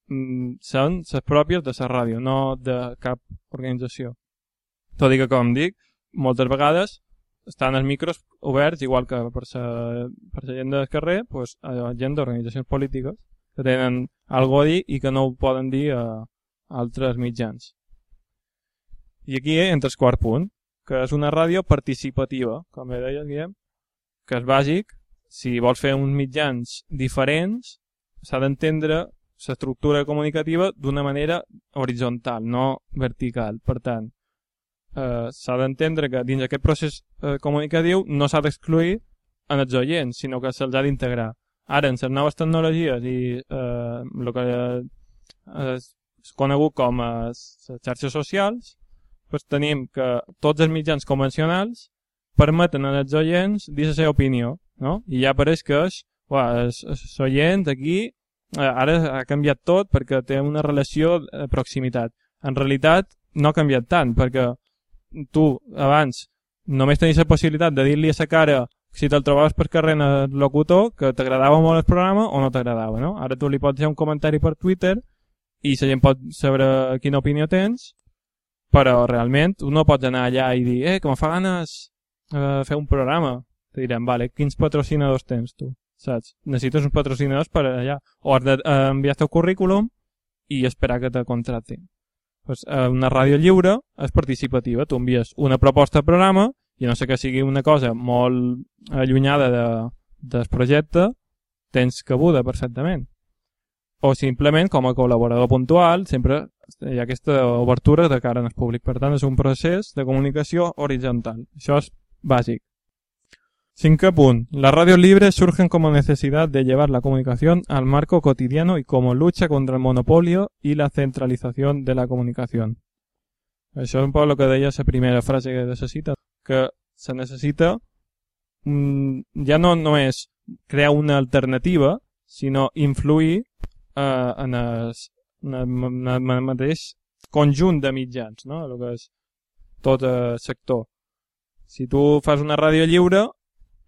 són les pròpies de la ràdio, no de cap organització. Tot i que, com dic, moltes vegades estan els micros oberts, igual que per la, per la gent del carrer, pues, a gent d'organitzacions polítiques que tenen algo a dir i que no ho poden dir a altres mitjans. I aquí entra el quart punt, que és una ràdio participativa, com bé deia Guillem, que és bàsic, si vols fer uns mitjans diferents, s'ha d'entendre l'estructura comunicativa d'una manera horitzontal, no vertical. Per tant, eh, s'ha d'entendre que dins aquest procés eh, comunicatiu no s'ha d'excluir en els oients, sinó que se'ls ha d'integrar. Ara, en les noves tecnologies i eh, el que eh, és conegut com a les xarxes socials, doncs tenim que tots els mitjans convencionals permeten als oients dir la seva opinió, no? I ja apareix que és, l'oient aquí Eh, ara ha canviat tot perquè té una relació de proximitat. En realitat no ha canviat tant perquè tu abans només tenies la possibilitat de dir-li a sa cara si te'l trobaves per carrer en el locutor que t'agradava molt el programa o no t'agradava, no? Ara tu li pots fer un comentari per Twitter i la gent pot saber quina opinió tens, però realment tu no pots anar allà i dir eh, que me fa ganes eh, fer un programa. Te direm, vale, quins patrocinadors tens tu? Saps? Necessites uns patrocinadors per allà. O has d'enviar el teu currículum i esperar que te contractin. Pues, eh, una ràdio lliure és participativa. Tu envies una proposta de programa i no sé que sigui una cosa molt allunyada de, del projecte, tens cabuda perfectament. O simplement, com a col·laborador puntual, sempre hi ha aquesta obertura de cara al públic. Per tant, és un procés de comunicació horitzontal. Això és bàsic. Cinque punt. Las radios libres surgen como necesidad de llevar la comunicación al marco cotidiano y como lucha contra el monopolio y la centralización de la comunicación. Això és un poc el que deia la primera frase que necessita, que se necessita mm, ja no només crear una alternativa, sinó influir eh, en, es, en, en el mateix conjunt de mitjans, no? el que és tot el sector. Si tu fas una ràdio lliure,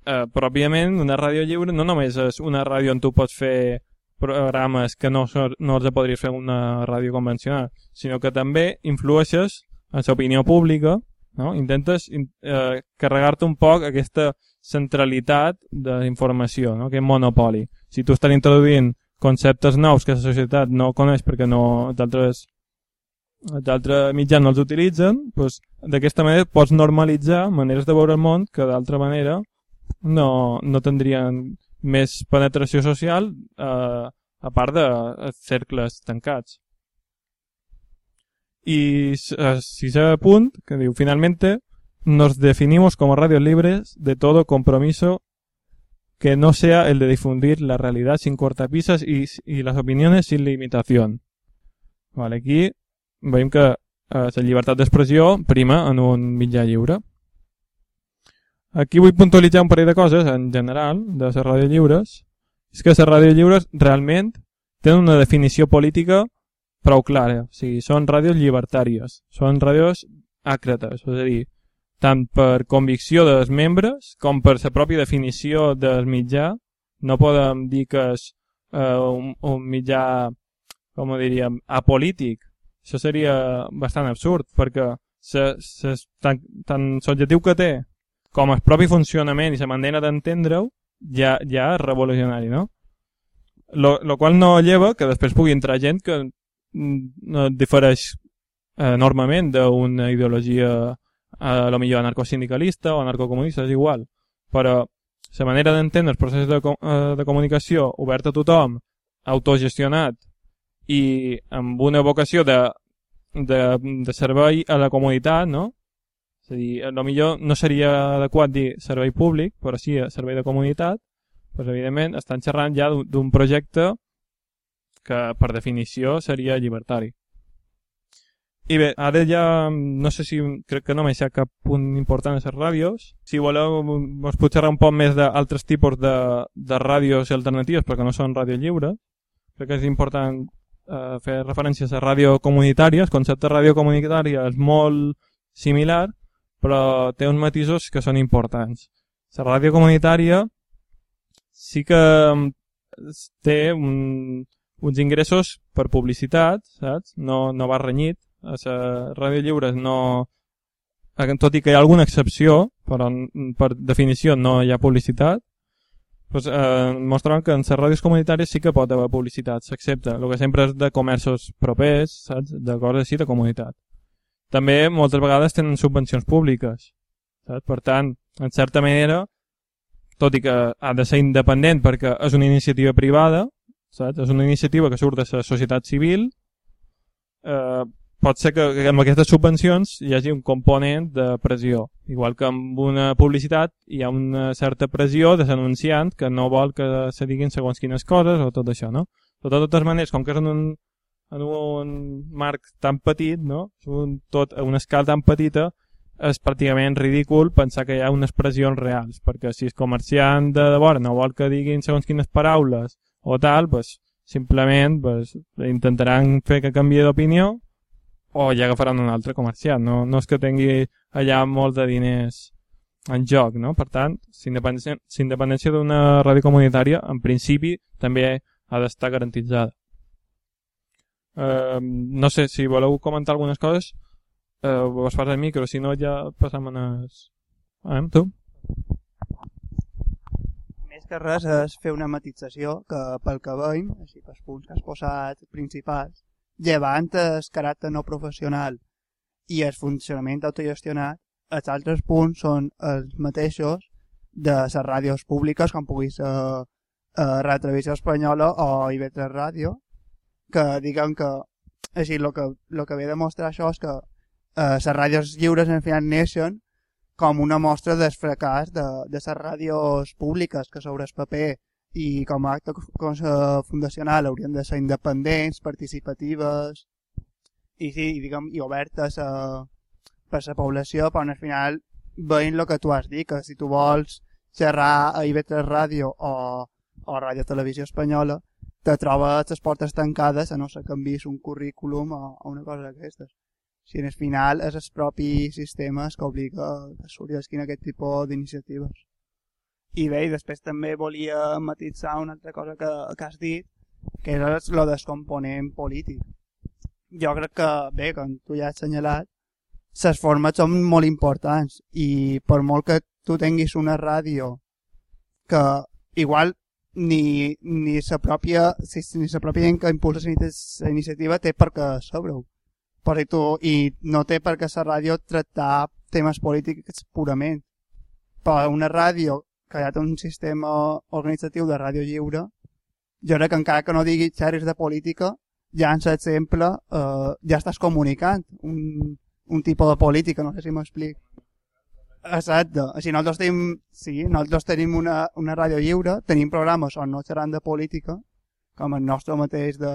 eh, pròpiament una ràdio lliure no només és una ràdio on tu pots fer programes que no, no els podries fer una ràdio convencional, sinó que també influeixes en l'opinió pública, no? intentes eh, carregar-te un poc aquesta centralitat de informació, no? aquest monopoli. Si tu estàs introduint conceptes nous que la societat no coneix perquè no d'altres d'altres mitjans no els utilitzen, doncs, d'aquesta manera pots normalitzar maneres de veure el món que d'altra manera no, no tindrien més penetració social eh, a part de cercles tancats. Y sisè punt, que diu, finalmente nos definimos como radios libres de todo compromiso que no sea el de difundir la realidad sin cortapisas y, y las opiniones sin limitación. Vale, aquí veiem que eh, la llibertat d'expressió prima en un mitjà lliure. Aquí vull puntualitzar un parell de coses en general de les ràdios lliures. És que les ràdios lliures realment tenen una definició política prou clara. O sigui, són ràdios llibertàries, són ràdios àcrates, és a dir, tant per convicció dels membres com per la pròpia definició del mitjà, no podem dir que és eh, un, un mitjà, com ho diríem, apolític. Això seria bastant absurd, perquè se, se, tant, tant l'objectiu que té com el propi funcionament i la manera d'entendre-ho ja, ja és revolucionari, no? Lo, lo qual no lleva que després pugui entrar gent que no difereix eh, enormement d'una ideologia a lo millor anarcosindicalista o anarcocomunista, és igual. Però la manera d'entendre els processos de, eh, de comunicació obert a tothom, autogestionat i amb una vocació de, de, de servei a la comunitat, no? És a dir, a lo millor no seria adequat dir servei públic, però sí servei de comunitat, doncs evidentment estan xerrant ja d'un projecte que per definició seria llibertari. I bé, ara ja no sé si crec que no m'he cap punt important a les ràdios. Si voleu, us puc xerrar un poc més d'altres tipus de, de ràdios alternatives perquè no són ràdios lliures. Crec que és important eh, fer referències a ràdio comunitària. El concepte de ràdio comunitària és molt similar, però té uns matisos que són importants. La ràdio comunitària sí que té un, uns ingressos per publicitat, saps? No, no va renyit a la ràdio lliure no tot i que hi ha alguna excepció però per definició no hi ha publicitat doncs, eh, mostren que en les ràdios comunitàries sí que pot haver publicitat, s'accepta. El que sempre és de comerços propers, saps? De coses així de comunitat. També moltes vegades tenen subvencions públiques. Saps? Per tant, en certa manera, tot i que ha de ser independent perquè és una iniciativa privada, saps? és una iniciativa que surt de la societat civil, eh, pot ser que, que amb aquestes subvencions hi hagi un component de pressió. Igual que amb una publicitat hi ha una certa pressió de l'anunciant que no vol que se diguin segons quines coses o tot això, no? De totes maneres, com que és un, en un marc tan petit, no? Un, tot a una escala tan petita, és pràcticament ridícul pensar que hi ha unes pressions reals, perquè si el comerciant de debò no vol que diguin segons quines paraules o tal, pues, simplement pues, intentaran fer que canvi d'opinió o ja agafaran un altre comercial. No, no és que tingui allà molt de diners en joc, no? Per tant, l'independència d'una ràdio comunitària, en principi, també ha d'estar garantitzada. Uh, no sé, si voleu comentar algunes coses, uh, vos fas el micro, si no ja passam a. Ah, tu? Més que res és fer una matització que pel que veiem, així pels punts que has posat principals, llevant el caràcter no professional i el funcionament autogestionat, els altres punts són els mateixos de les ràdios públiques, com pugui ser eh, Radio Televisió Espanyola o IB3 Ràdio, que diguem que així el que, lo que ve a demostrar això és que eh, ràdios lliures en final neixen com una mostra del fracàs de, de ràdios públiques que sobre el paper i com a acte fundacional haurien de ser independents, participatives i, sí, diguem, i obertes a, per la població, però al final veient el que tu has dit, que si tu vols xerrar a IB3 Ràdio o, o Ràdio Televisió Espanyola, te trobes les portes tancades a no ser que envies un currículum o, o una cosa d'aquestes. Si en el final és el propi sistema que obliga a sorgir aquest tipus d'iniciatives. I bé, i després també volia matitzar una altra cosa que, que has dit, que és el descomponent polític. Jo crec que, bé, com tu ja has assenyalat, les formes són molt importants i per molt que tu tinguis una ràdio que igual ni, ni la pròpia, ni la pròpia gent que impulsa la iniciativa té per què sobre-ho. Per tu, I no té per què la ràdio tractar temes polítics purament. Per una ràdio creat un sistema organitzatiu de ràdio lliure, jo crec que encara que no digui xerris de política, ja en exemple eh, ja estàs comunicant un, un tipus de política, no sé si m'explic. Exacte. Així nosaltres tenim, sí, nosaltres tenim una, una ràdio lliure, tenim programes on no xerran de política, com el nostre mateix de...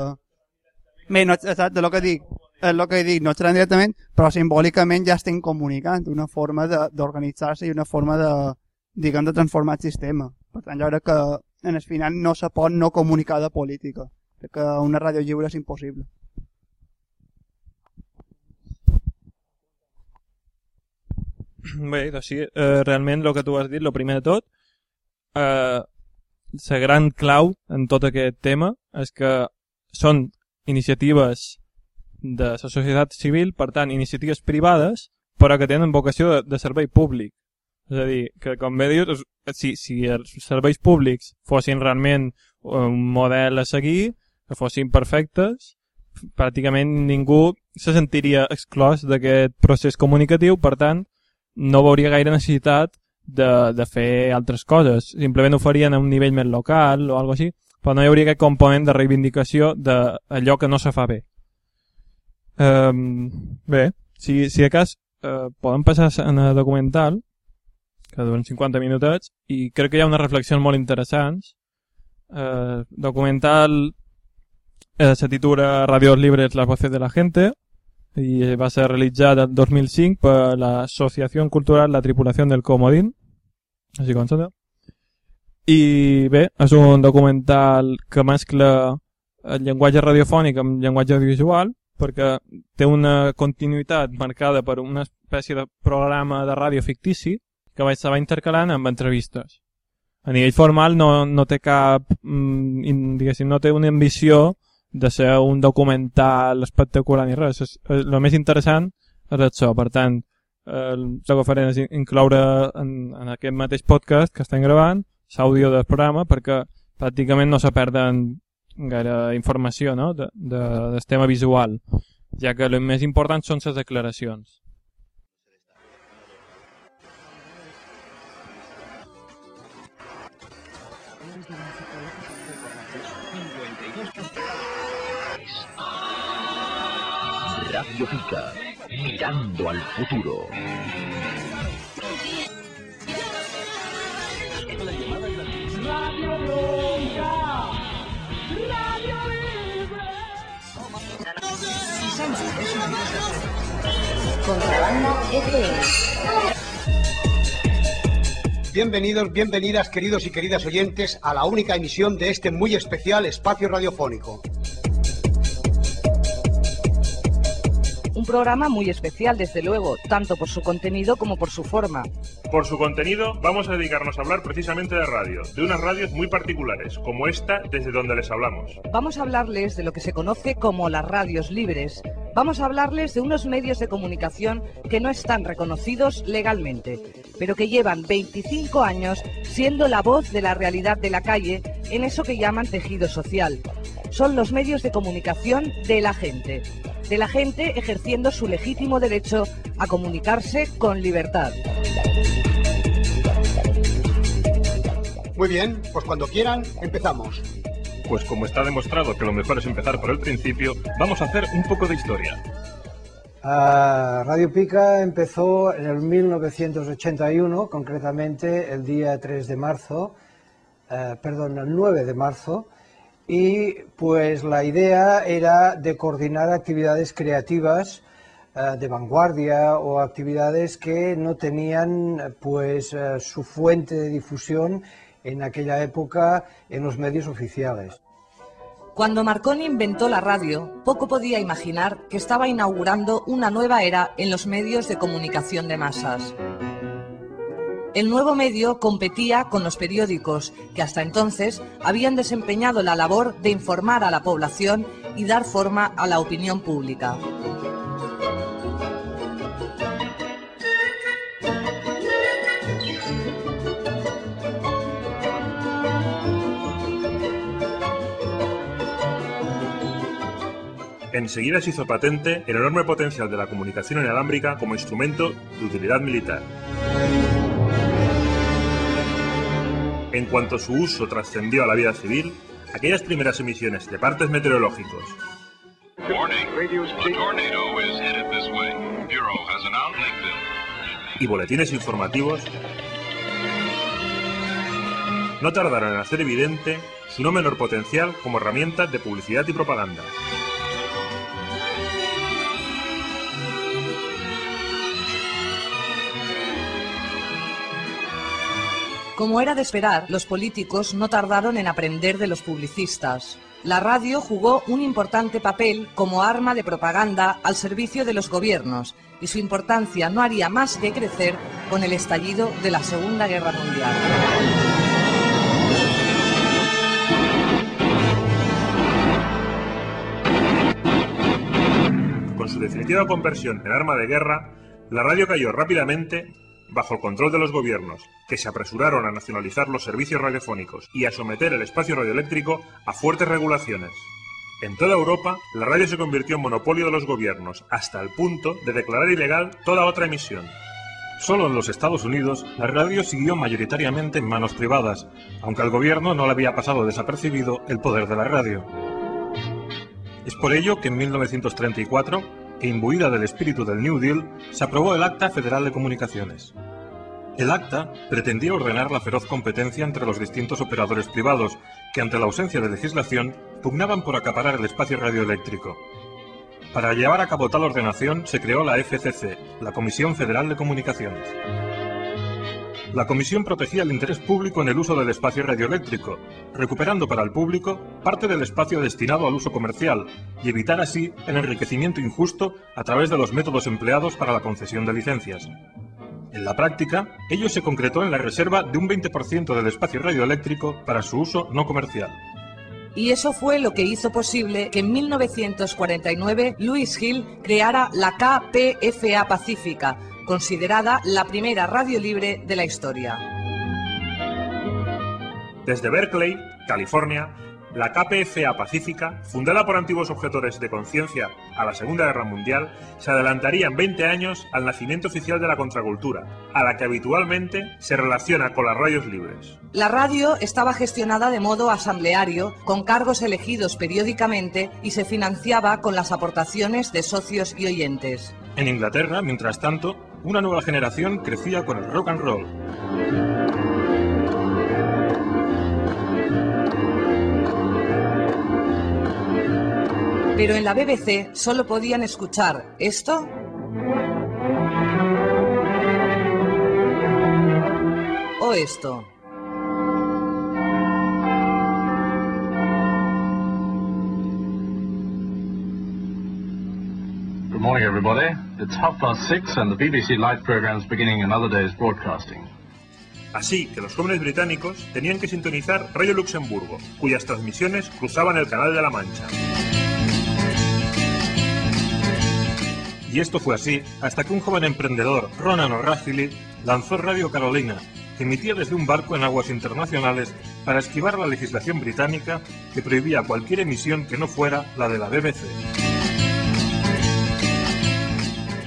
Bé, no, exacte, el que dic, el que dic, no xerran directament, però simbòlicament ja estem comunicant una forma d'organitzar-se i una forma de, diguem, de transformar el sistema. Per tant, jo crec que en el final no se pot no comunicar de política. Que una ràdio lliure és impossible. Bé, doncs sí, eh, realment el que tu has dit, el primer de tot, eh, la gran clau en tot aquest tema és que són iniciatives de la societat civil, per tant, iniciatives privades, però que tenen vocació de, de servei públic. És a dir, que com bé dius, si, si els serveis públics fossin realment un model a seguir, que fossin perfectes, pràcticament ningú se sentiria exclòs d'aquest procés comunicatiu, per tant, no veuria gaire necessitat de, de fer altres coses. Simplement ho farien a un nivell més local o alguna així, però no hi hauria aquest component de reivindicació d'allò que no se fa bé. Um, bé, si, si de cas uh, podem passar en el documental, que duren 50 minutets, i crec que hi ha unes reflexions molt interessants. Uh, documental eh, se titula Radios Libres, las voces de la gente, i va ser realitzat el 2005 per l'Associació Cultural La Tripulació del Comodín, així com sona. I bé, és un documental que mescla el llenguatge radiofònic amb llenguatge audiovisual, perquè té una continuïtat marcada per una espècie de programa de ràdio fictici que va, va intercalant amb entrevistes. A nivell formal no, no té cap, mm, diguéssim, no té una ambició de ser un documental espectacular ni res. El més interessant és això. Per tant, el que farem és incloure en, en aquest mateix podcast que estem gravant l'àudio del programa perquè pràcticament no se perden gaire informació no? de, de, del tema visual, ja que el més important són les declaracions. Radio mirando al futuro. Bienvenidos, bienvenidas, queridos y queridas oyentes, a la única emisión de este muy especial espacio radiofónico. Un programa muy especial, desde luego, tanto por su contenido como por su forma. Por su contenido, vamos a dedicarnos a hablar precisamente de radio, de unas radios muy particulares, como esta desde donde les hablamos. Vamos a hablarles de lo que se conoce como las radios libres. Vamos a hablarles de unos medios de comunicación que no están reconocidos legalmente, pero que llevan 25 años siendo la voz de la realidad de la calle en eso que llaman tejido social. Son los medios de comunicación de la gente de la gente ejerciendo su legítimo derecho a comunicarse con libertad. Muy bien, pues cuando quieran, empezamos. Pues como está demostrado que lo mejor es empezar por el principio, vamos a hacer un poco de historia. Uh, Radio Pica empezó en el 1981, concretamente el día 3 de marzo, uh, perdón, el 9 de marzo, y pues la idea era de coordinar actividades creativas uh, de vanguardia o actividades que no tenían pues su fuente de difusión en aquella época en los medios oficiales. Cuando Marconi inventó la radio, poco podía imaginar que estaba inaugurando una nueva era en los medios de comunicación de masas. El nuevo medio competía con los periódicos, que hasta entonces habían desempeñado la labor de informar a la población y dar forma a la opinión pública. Enseguida se hizo patente el enorme potencial de la comunicación inalámbrica como instrumento de utilidad militar. En cuanto su uso trascendió a la vida civil, aquellas primeras emisiones de partes meteorológicos. Y boletines informativos no tardaron en hacer evidente su no menor potencial como herramienta de publicidad y propaganda. Como era de esperar, los políticos no tardaron en aprender de los publicistas. La radio jugó un importante papel como arma de propaganda al servicio de los gobiernos y su importancia no haría más que crecer con el estallido de la Segunda Guerra Mundial. Con su definitiva conversión en arma de guerra, la radio cayó rápidamente bajo el control de los gobiernos, que se apresuraron a nacionalizar los servicios radiofónicos y a someter el espacio radioeléctrico a fuertes regulaciones. En toda Europa, la radio se convirtió en monopolio de los gobiernos, hasta el punto de declarar ilegal toda otra emisión. Solo en los Estados Unidos, la radio siguió mayoritariamente en manos privadas, aunque al gobierno no le había pasado desapercibido el poder de la radio. Es por ello que en 1934, e imbuida del espíritu del New Deal, se aprobó el Acta Federal de Comunicaciones. El acta pretendía ordenar la feroz competencia entre los distintos operadores privados, que ante la ausencia de legislación pugnaban por acaparar el espacio radioeléctrico. Para llevar a cabo tal ordenación se creó la FCC, la Comisión Federal de Comunicaciones. La comisión protegía el interés público en el uso del espacio radioeléctrico, recuperando para el público parte del espacio destinado al uso comercial y evitar así el enriquecimiento injusto a través de los métodos empleados para la concesión de licencias. En la práctica, ello se concretó en la reserva de un 20% del espacio radioeléctrico para su uso no comercial. Y eso fue lo que hizo posible que en 1949 Louis Hill creara la KPFA Pacífica, considerada la primera radio libre de la historia. Desde Berkeley, California, la KPFA Pacífica, fundada por antiguos objetores de conciencia a la Segunda Guerra Mundial, se adelantaría en 20 años al nacimiento oficial de la contracultura, a la que habitualmente se relaciona con las radios libres. La radio estaba gestionada de modo asambleario, con cargos elegidos periódicamente y se financiaba con las aportaciones de socios y oyentes. En Inglaterra, mientras tanto, una nueva generación crecía con el rock and roll. Pero en la BBC solo podían escuchar esto o esto. Morning, everybody. It's half past six, and the BBC Light program's beginning another day's broadcasting. Así que los jóvenes británicos tenían que sintonizar Radio Luxemburgo, cuyas transmisiones cruzaban el Canal de la Mancha. Y esto fue así hasta que un joven emprendedor, Ronan O'Rahilly, lanzó Radio Carolina, que emitía desde un barco en aguas internacionales para esquivar la legislación británica que prohibía cualquier emisión que no fuera la de la BBC.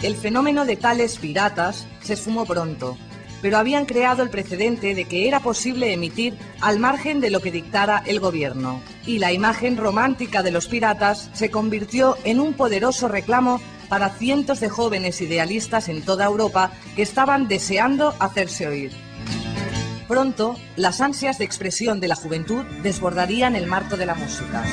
El fenómeno de tales piratas se esfumó pronto, pero habían creado el precedente de que era posible emitir al margen de lo que dictara el gobierno. Y la imagen romántica de los piratas se convirtió en un poderoso reclamo para cientos de jóvenes idealistas en toda Europa que estaban deseando hacerse oír. Pronto, las ansias de expresión de la juventud desbordarían el marco de la música.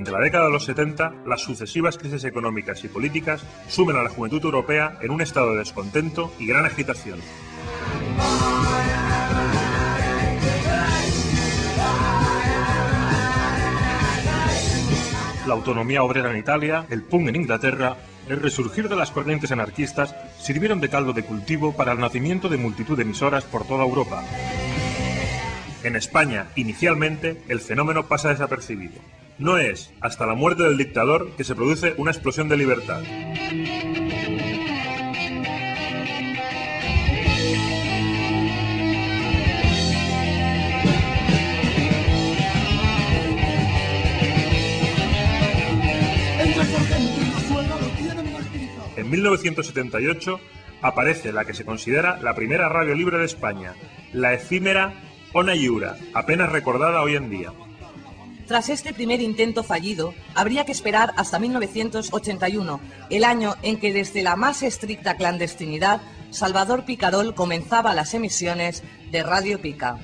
Durante la década de los 70, las sucesivas crisis económicas y políticas sumen a la juventud europea en un estado de descontento y gran agitación. La autonomía obrera en Italia, el punk en Inglaterra, el resurgir de las corrientes anarquistas sirvieron de caldo de cultivo para el nacimiento de multitud de emisoras por toda Europa. En España, inicialmente, el fenómeno pasa desapercibido. No es hasta la muerte del dictador que se produce una explosión de libertad. En 1978 aparece la que se considera la primera radio libre de España, la efímera Ona Iura, apenas recordada hoy en día. Tras este primer intento fallido, habría que esperar hasta 1981, el año en que desde la más estricta clandestinidad, Salvador Picarol comenzaba las emisiones de Radio Pica.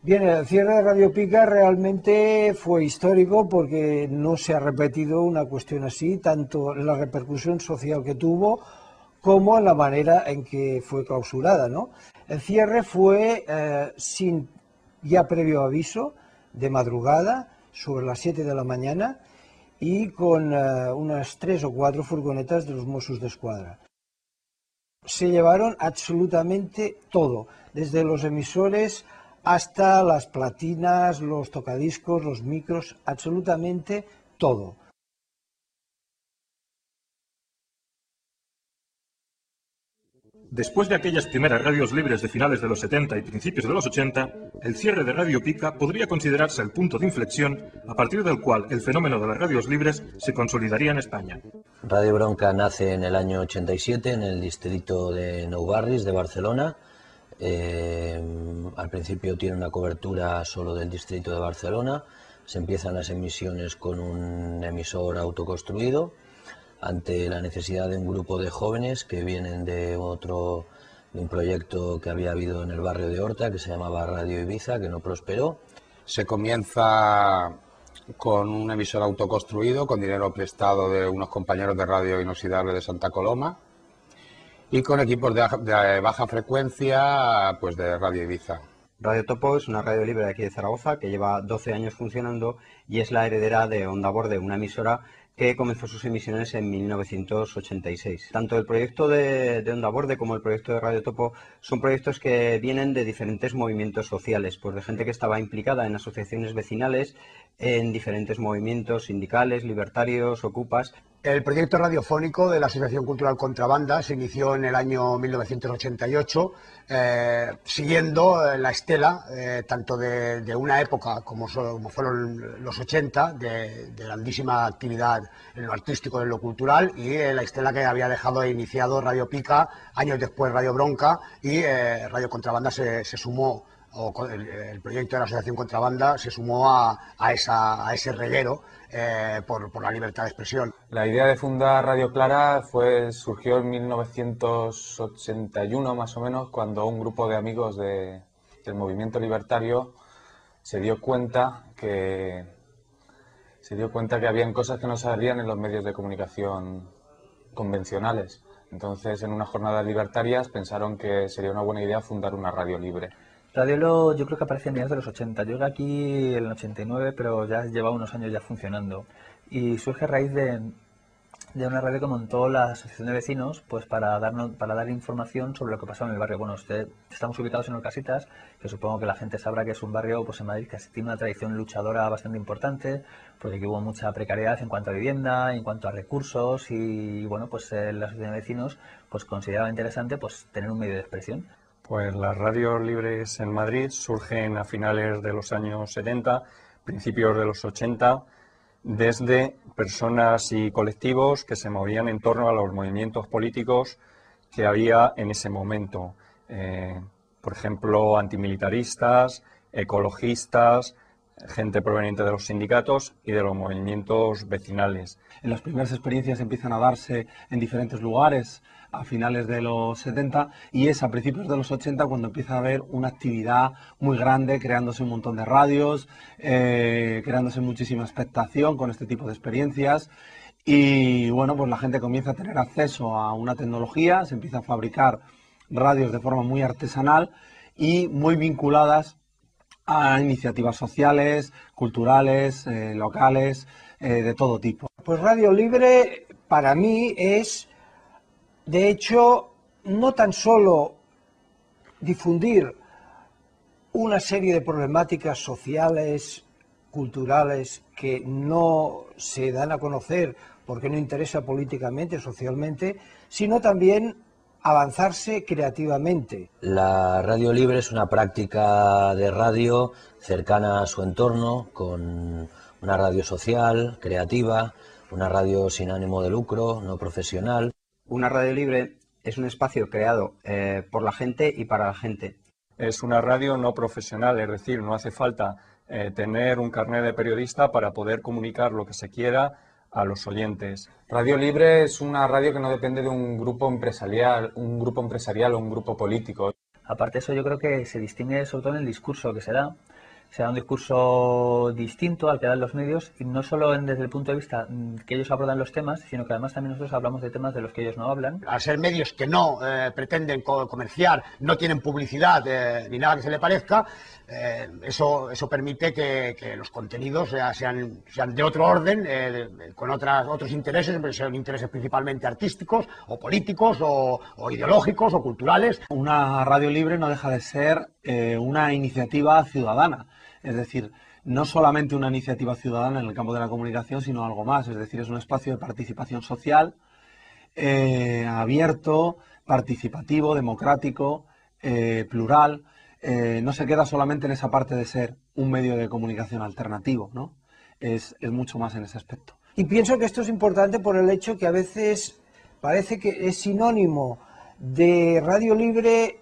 Bien, el cierre de Radio Pica realmente fue histórico porque no se ha repetido una cuestión así, tanto la repercusión social que tuvo como la manera en que fue clausurada, ¿no? El cierre fue eh, sin ya previo aviso, de madrugada, sobre las 7 de la mañana, y con eh, unas tres o cuatro furgonetas de los Mossos de Escuadra. Se llevaron absolutamente todo, desde los emisores hasta las platinas, los tocadiscos, los micros, absolutamente todo. Después de aquellas primeras radios libres de finales de los 70 y principios de los 80, el cierre de Radio Pica podría considerarse el punto de inflexión a partir del cual el fenómeno de las radios libres se consolidaría en España. Radio Bronca nace en el año 87 en el distrito de Nou Barris de Barcelona. Eh, al principio tiene una cobertura solo del distrito de Barcelona. Se empiezan las emisiones con un emisor autoconstruido ante la necesidad de un grupo de jóvenes que vienen de otro de un proyecto que había habido en el barrio de Horta que se llamaba Radio Ibiza, que no prosperó. Se comienza con un emisor autoconstruido, con dinero prestado de unos compañeros de radio inoxidable de Santa Coloma y con equipos de, de baja frecuencia pues de Radio Ibiza. Radio Topo es una radio libre de aquí de Zaragoza que lleva 12 años funcionando y es la heredera de Onda Borde, una emisora que comenzó sus emisiones en 1986. Tanto el proyecto de, Onda Borde como el proyecto de Radio Topo son proyectos que vienen de diferentes movimientos sociales, pues de gente que estaba implicada en asociaciones vecinales, en diferentes movimientos sindicales, libertarios, ocupas, el proyecto radiofónico de la Asociación Cultural Contrabanda se inició en el año 1988, eh, siguiendo eh, la estela eh, tanto de, una época como, fueron los 80, de, grandísima actividad en lo artístico, en lo cultural, y la estela que había dejado e iniciado Radio Pica, años después Radio Bronca, y Radio Contrabanda se, sumó o el, proyecto de la Asociación Contrabanda se sumó a, esa, a ese reguero eh, por, la libertad de expresión. La idea de fundar Radio Clara fue, surgió en 1981 más o menos, cuando un grupo de amigos del movimiento libertario se dio cuenta que se dio cuenta que habían cosas que no salían en los medios de comunicación convencionales. Entonces, en unas jornadas libertarias pensaron que sería una buena idea fundar una radio libre. Radio yo creo que aparece en mediados de los 80. Yo llegué aquí en el 89, pero ya lleva unos años ya funcionando. Y surge a raíz de, una radio que montó la Asociación de Vecinos pues para darnos para dar información sobre lo que pasaba en el barrio. Bueno, usted, estamos ubicados en Orcasitas, que supongo que la gente sabrá que es un barrio pues en Madrid que tiene una tradición luchadora bastante importante, porque aquí hubo mucha precariedad en cuanto a vivienda, en cuanto a recursos y bueno, pues eh, la Asociación de Vecinos pues consideraba interesante pues tener un medio de expresión. Pues las radios libres en Madrid surgen a finales de los años 70, principios de los 80, desde personas y colectivos que se movían en torno a los movimientos políticos que había en ese momento. Eh, por ejemplo, antimilitaristas, ecologistas, gente proveniente de los sindicatos y de los movimientos vecinales. En las primeras experiencias empiezan a darse en diferentes lugares, a finales de los 70 y es a principios de los 80 cuando empieza a haber una actividad muy grande, creándose un montón de radios, eh, creándose muchísima expectación con este tipo de experiencias. Y bueno, pues la gente comienza a tener acceso a una tecnología, se empieza a fabricar radios de forma muy artesanal y muy vinculadas a iniciativas sociales, culturales, eh, locales, eh, de todo tipo. Pues Radio Libre para mí es de hecho, no tan solo difundir una serie de problemáticas sociales, culturales, que no se dan a conocer porque no interesa políticamente, socialmente, sino también avanzarse creativamente. La radio libre es una práctica de radio cercana a su entorno, con una radio social, creativa, una radio sin ánimo de lucro, no profesional. Una radio libre es un espacio creado eh, por la gente y para la gente. Es una radio no profesional, es decir, no hace falta eh, tener un carnet de periodista para poder comunicar lo que se quiera a los oyentes. Radio Libre es una radio que no depende de un grupo empresarial, un grupo empresarial o un grupo político. Aparte de eso, yo creo que se distingue sobre todo en el discurso que se da, se da un discurso distinto al que dan los medios y no solo en- desde el punto de vista mm, que ellos abordan los temas, sino que además también nosotros hablamos de temas de los que ellos no hablan. Al ser medios que no eh, pretenden co- comerciar, no tienen publicidad eh, ni nada que se le parezca, eh, eso, eso permite que, que los contenidos sea- sean, sean de otro orden, eh, de- con otras, otros intereses, pero sean intereses principalmente artísticos o políticos o, o ideológicos o culturales. Una radio libre no deja de ser eh, una iniciativa ciudadana, es decir, no solamente una iniciativa ciudadana en el campo de la comunicación, sino algo más, es decir, es un espacio de participación social eh, abierto, participativo, democrático, eh, plural. eh, no se queda solamente en esa parte de ser un medio de comunicación alternativo, ¿no? Es, es mucho más en ese aspecto. Y pienso que esto es importante por el hecho que a veces parece que es sinónimo de radio libre,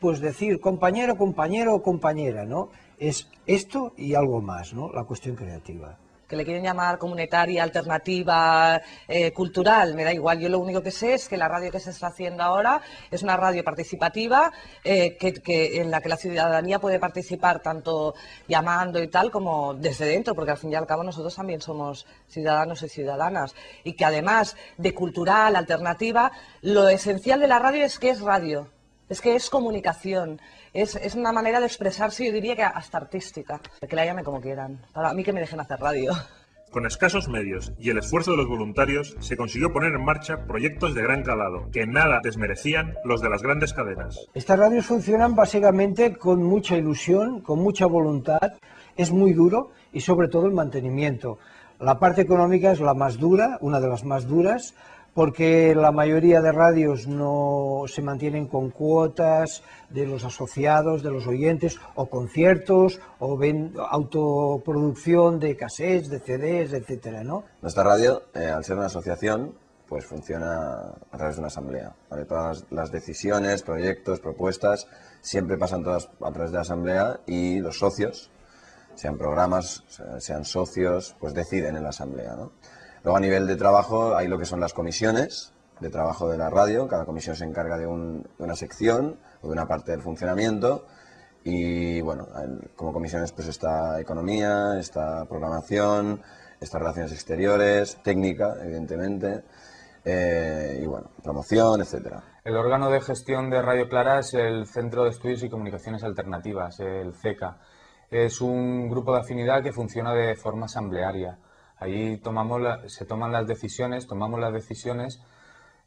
pues decir compañero, compañero o compañera, ¿no? Es esto y algo más, ¿no? La cuestión creativa. que le quieren llamar comunitaria, alternativa, eh, cultural, me da igual. Yo lo único que sé es que la radio que se está haciendo ahora es una radio participativa eh, que, en la que la ciudadanía puede participar tanto llamando y tal como desde dentro, porque al fin y al cabo nosotros también somos ciudadanos y ciudadanas. Y que además de cultural, alternativa, lo esencial de la radio es que es radio. Es que es comunicación, es, es una manera de expresarse, yo diría que hasta artística. Que la llamen como quieran. Para mí que me dejen hacer radio. Con escasos medios y el esfuerzo de los voluntarios se consiguió poner en marcha proyectos de gran calado, que nada desmerecían los de las grandes cadenas. Estas radios funcionan básicamente con mucha ilusión, con mucha voluntad, es muy duro y sobre todo el mantenimiento. La parte económica es la más dura, una de las más duras, porque la mayoría de radios no se mantienen con cuotas de los asociados, de los oyentes, o conciertos, o ven autoproducción de cassettes, de CDs, etcétera, ¿no? Nuestra radio, eh, al ser una asociación, pues funciona a través de una asamblea. ¿vale? Todas las, decisiones, proyectos, propuestas, siempre pasan todas a través de la asamblea y los socios, sean programas, se- sean socios, pues deciden en la asamblea. ¿no? Luego a nivel de trabajo hay lo que son las comisiones de trabajo de la radio. Cada comisión se encarga de, un- de una sección o de una parte del funcionamiento. Y bueno, en- como comisiones pues está economía, está programación, está relaciones exteriores, técnica, evidentemente, eh, y bueno, promoción, etcétera. El órgano de gestión de Radio Clara es el Centro de Estudios y Comunicaciones Alternativas, el CECA. Es un grupo de afinidad que funciona de forma asamblearia. Allí tomamos la- se toman las decisiones, tomamos las decisiones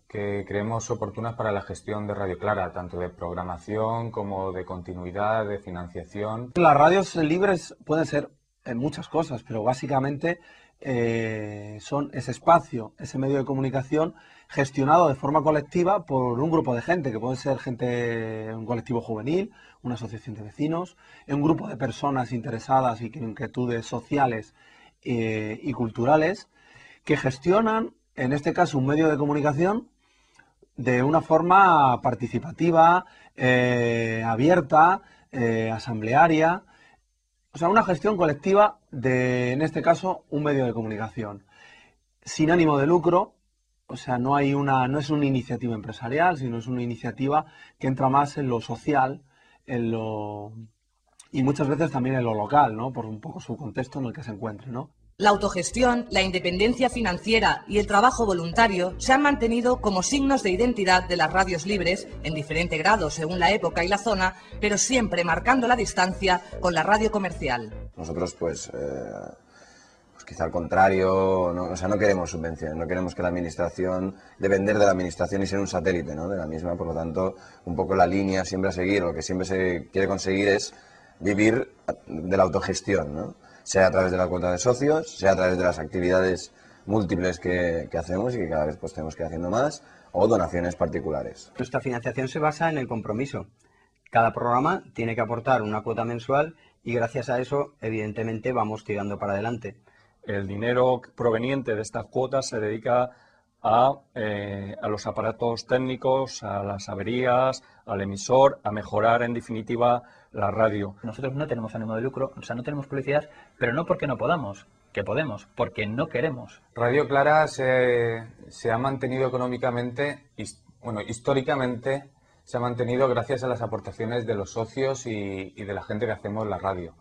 que creemos oportunas para la gestión de Radio Clara, tanto de programación como de continuidad, de financiación. Las radios libres pueden ser en muchas cosas, pero básicamente eh, son ese espacio, ese medio de comunicación gestionado de forma colectiva por un grupo de gente, que puede ser gente, un colectivo juvenil, una asociación de vecinos, un grupo de personas interesadas y con inquietudes sociales eh, y culturales, que gestionan, en este caso, un medio de comunicación de una forma participativa, eh, abierta, eh, asamblearia, o sea, una gestión colectiva de, en este caso, un medio de comunicación. Sin ánimo de lucro, o sea, no hay una, no es una iniciativa empresarial, sino es una iniciativa que entra más en lo social, en lo y muchas veces también en lo local, ¿no? Por un poco su contexto en el que se encuentre, ¿no? La autogestión, la independencia financiera y el trabajo voluntario se han mantenido como signos de identidad de las radios libres, en diferente grado según la época y la zona, pero siempre marcando la distancia con la radio comercial. Nosotros, pues, eh, pues quizá al contrario, no, o sea, no queremos subvenciones, no queremos que la administración, depender de la administración y ser un satélite ¿no? de la misma, por lo tanto, un poco la línea siempre a seguir, lo que siempre se quiere conseguir es vivir de la autogestión, ¿no? sea a través de la cuota de socios, sea a través de las actividades múltiples que, que hacemos y que cada vez pues tenemos que ir haciendo más, o donaciones particulares. Nuestra financiación se basa en el compromiso. Cada programa tiene que aportar una cuota mensual y gracias a eso, evidentemente, vamos tirando para adelante. El dinero proveniente de estas cuotas se dedica a, eh, a los aparatos técnicos, a las averías, al emisor, a mejorar en definitiva la radio. Nosotros no tenemos ánimo de lucro, o sea, no tenemos publicidad, pero no porque no podamos, que podemos, porque no queremos. Radio Clara se, se ha mantenido económicamente, his- bueno, históricamente se ha mantenido gracias a las aportaciones de los socios y, y de la gente que hacemos la radio.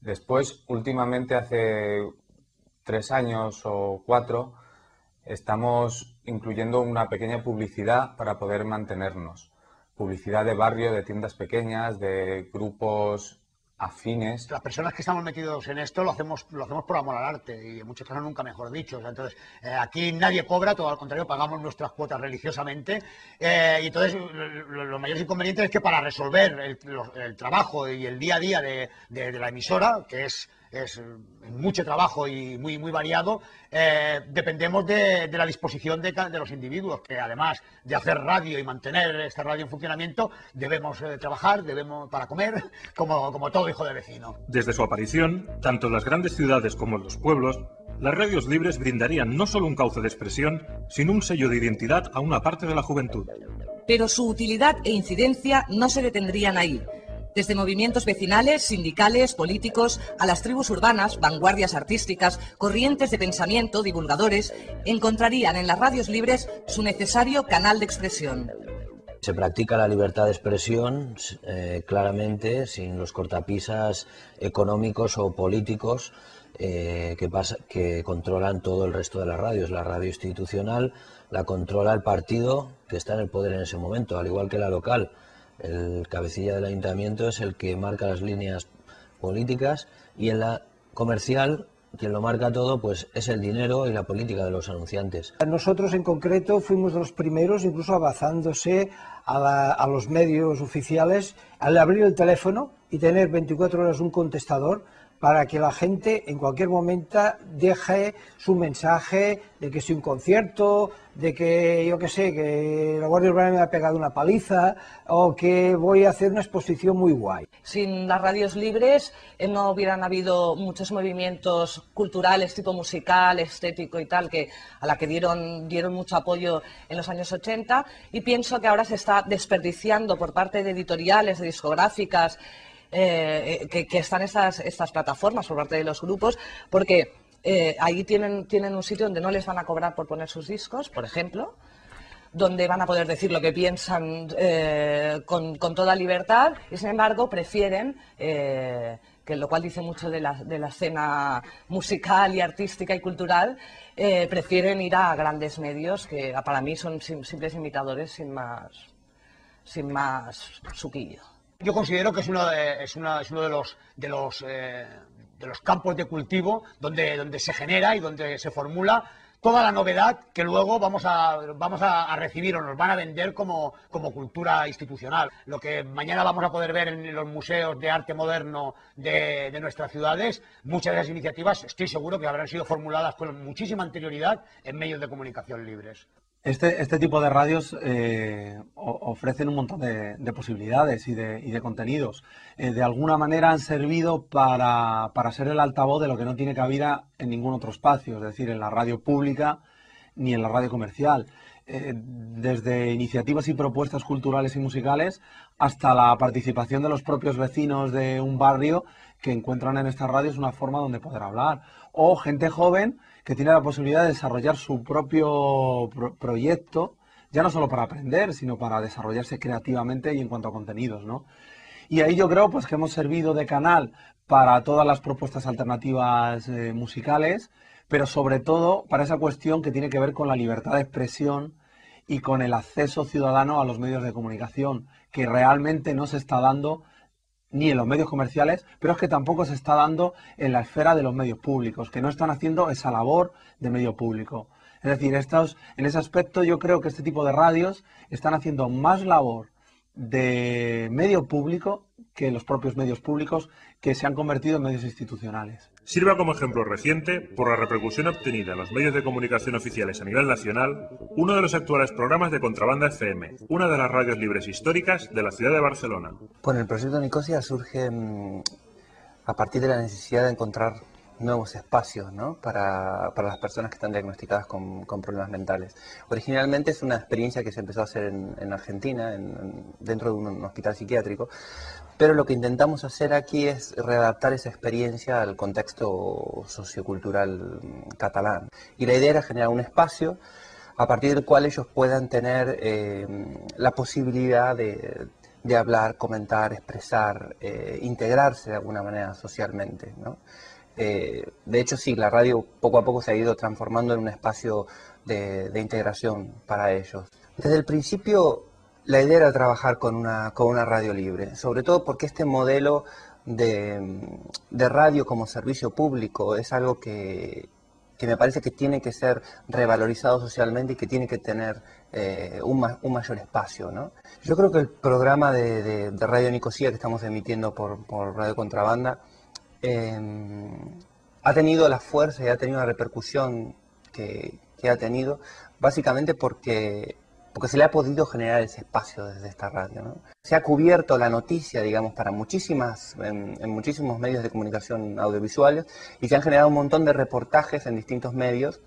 Después, últimamente, hace tres años o cuatro, estamos incluyendo una pequeña publicidad para poder mantenernos. Publicidad de barrio, de tiendas pequeñas, de grupos afines. Las personas que estamos metidos en esto lo hacemos, lo hacemos por amor al arte y en muchos casos nunca mejor dicho. O sea, entonces, eh, aquí nadie cobra, todo al contrario, pagamos nuestras cuotas religiosamente. Eh, y entonces, lo, lo mayor inconveniente es que para resolver el, trabajo y el día a día de- de la emisora, que es, es mucho trabajo y muy, muy variado, eh, dependemos de, de la disposición de, de los individuos, que además de hacer radio y mantener esta radio en funcionamiento, debemos eh, trabajar, debemos para comer, como, como todo hijo de vecino. Desde su aparición, tanto en las grandes ciudades como en los pueblos, las radios libres brindarían no solo un cauce de expresión, sino un sello de identidad a una parte de la juventud. Pero su utilidad e incidencia no se detendrían ahí. Desde movimientos vecinales, sindicales, políticos, a las tribus urbanas, vanguardias artísticas, corrientes de pensamiento, divulgadores, encontrarían en las radios libres su necesario canal de expresión. Se practica la libertad de expresión eh, claramente, sin los cortapisas económicos o políticos eh, que, pasa- que controlan todo el resto de las radios. La radio institucional la controla el partido que está en el poder en ese momento, al igual que la local. El cabecilla del ayuntamiento es el que marca las líneas políticas y en la comercial quien lo marca todo pues es el dinero y la política de los anunciantes. Nosotros en concreto fuimos los primeros, incluso avanzándose a, la- a los medios oficiales, al abrir el teléfono y tener 24 horas un contestador para que la gente en cualquier momento deje su mensaje de que es un concierto, de que yo qué sé, que la Guardia Urbana me ha pegado una paliza o que voy a hacer una exposición muy guay. Sin las radios libres eh, no hubieran habido muchos movimientos culturales, tipo musical, estético y tal, que, a la que dieron, dieron mucho apoyo en los años 80 y pienso que ahora se está desperdiciando por parte de editoriales, de discográficas, eh, que, están estas, estas plataformas por parte de los grupos, porque eh, ahí tienen, tienen un sitio donde no les van a cobrar por poner sus discos, por ejemplo, donde van a poder decir lo que piensan eh, con, con toda libertad y sin embargo prefieren, eh, que lo cual dice mucho de la, de la escena musical y artística y cultural, prefieren ir a grandes medios que para mí son sim- simples imitadores sin más, sin más suquillo. Yo considero que es uno de, los, campos de cultivo donde, se genera y donde se formula toda la novedad que luego vamos a, recibir o nos van a vender como, como cultura institucional. Lo que mañana vamos a poder ver en los museos de arte moderno de, de nuestras ciudades, muchas de esas iniciativas estoy seguro que habrán sido formuladas con muchísima anterioridad en medios de comunicación libres. Este, este tipo de radios eh, ofrecen un montón de, de posibilidades y de, y de contenidos. Eh, de alguna manera han servido para, para ser el altavoz de lo que no tiene cabida en ningún otro espacio, es decir, en la radio pública ni en la radio comercial. Eh, desde iniciativas y propuestas culturales y musicales hasta la participación de los propios vecinos de un barrio que encuentran en estas radios una forma donde poder hablar. O gente joven que tiene la posibilidad de desarrollar su propio pro- proyecto, ya no solo para aprender, sino para desarrollarse creativamente y en cuanto a contenidos, ¿no? Y ahí yo creo pues que hemos servido de canal para todas las propuestas alternativas eh, musicales, pero sobre todo para esa cuestión que tiene que ver con la libertad de expresión y con el acceso ciudadano a los medios de comunicación, que realmente no se está dando ni en los medios comerciales, pero es que tampoco se está dando en la esfera de los medios públicos, que no están haciendo esa labor de medio público. Es decir, estos, en ese aspecto yo creo que este tipo de radios están haciendo más labor de medio público que los propios medios públicos que se han convertido en medios institucionales. Sirva como ejemplo reciente, por la repercusión obtenida en los medios de comunicación oficiales a nivel nacional, uno de los actuales programas de Contrabanda FM, una de las radios libres históricas de la ciudad de Barcelona. Bueno, el proyecto Nicosia surge mm, a partir de la necesidad de encontrar nuevos espacios ¿no? para, para las personas que están diagnosticadas con, con problemas mentales. Originalmente es una experiencia que se empezó a hacer en, en Argentina, en- en- dentro de un hospital psiquiátrico, pero lo que intentamos hacer aquí es readaptar esa experiencia al contexto sociocultural catalán. Y la idea era generar un espacio a partir del cual ellos puedan tener eh, la posibilidad de, de hablar, comentar, expresar, eh, integrarse de alguna manera socialmente. ¿no? Eh, de hecho, sí, la radio poco a poco se ha ido transformando en un espacio de, de integración para ellos. Desde el principio, la idea era trabajar con una, con una radio libre, sobre todo porque este modelo de, de radio como servicio público es algo que, que me parece que tiene que ser revalorizado socialmente y que tiene que tener eh, un, un mayor espacio. ¿no? Yo creo que el programa de, de- Radio Nicosía que estamos emitiendo por, por Radio Contrabanda eh, ha tenido la fuerza y ha tenido la repercusión que, que ha tenido, básicamente porque, porque se le ha podido generar ese espacio desde esta radio. Se ha cubierto la noticia, digamos, para muchísimas, en, muchísimos medios de comunicación audiovisuales y se han generado un montón de reportajes en distintos medios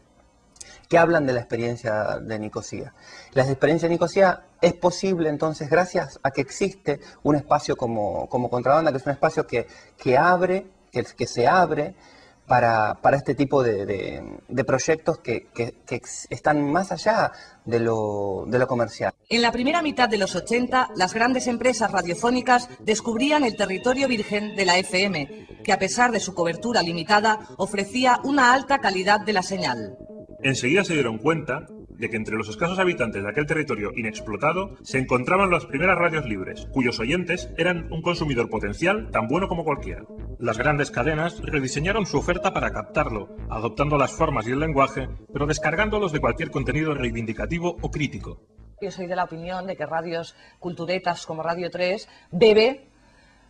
que hablan de la experiencia de Nicosia. La experiencia de Nicosia es posible entonces gracias a que existe un espacio como, como Contrabanda, que es un espacio que, que abre, que se abre para, para este tipo de, de- de proyectos que, que- que ex- están más allá de lo, de lo comercial. En la primera mitad de los 80, las grandes empresas radiofónicas descubrían el territorio virgen de la FM, que a pesar de su cobertura limitada, ofrecía una alta calidad de la señal. Enseguida se dieron cuenta de que entre los escasos habitantes de aquel territorio inexplotado se encontraban las primeras radios libres, cuyos oyentes eran un consumidor potencial tan bueno como cualquiera. Las grandes cadenas rediseñaron su oferta para captarlo, adoptando las formas y el lenguaje, pero descargándolos de cualquier contenido reivindicativo o crítico. Yo soy de la opinión de que radios culturetas como Radio 3 bebe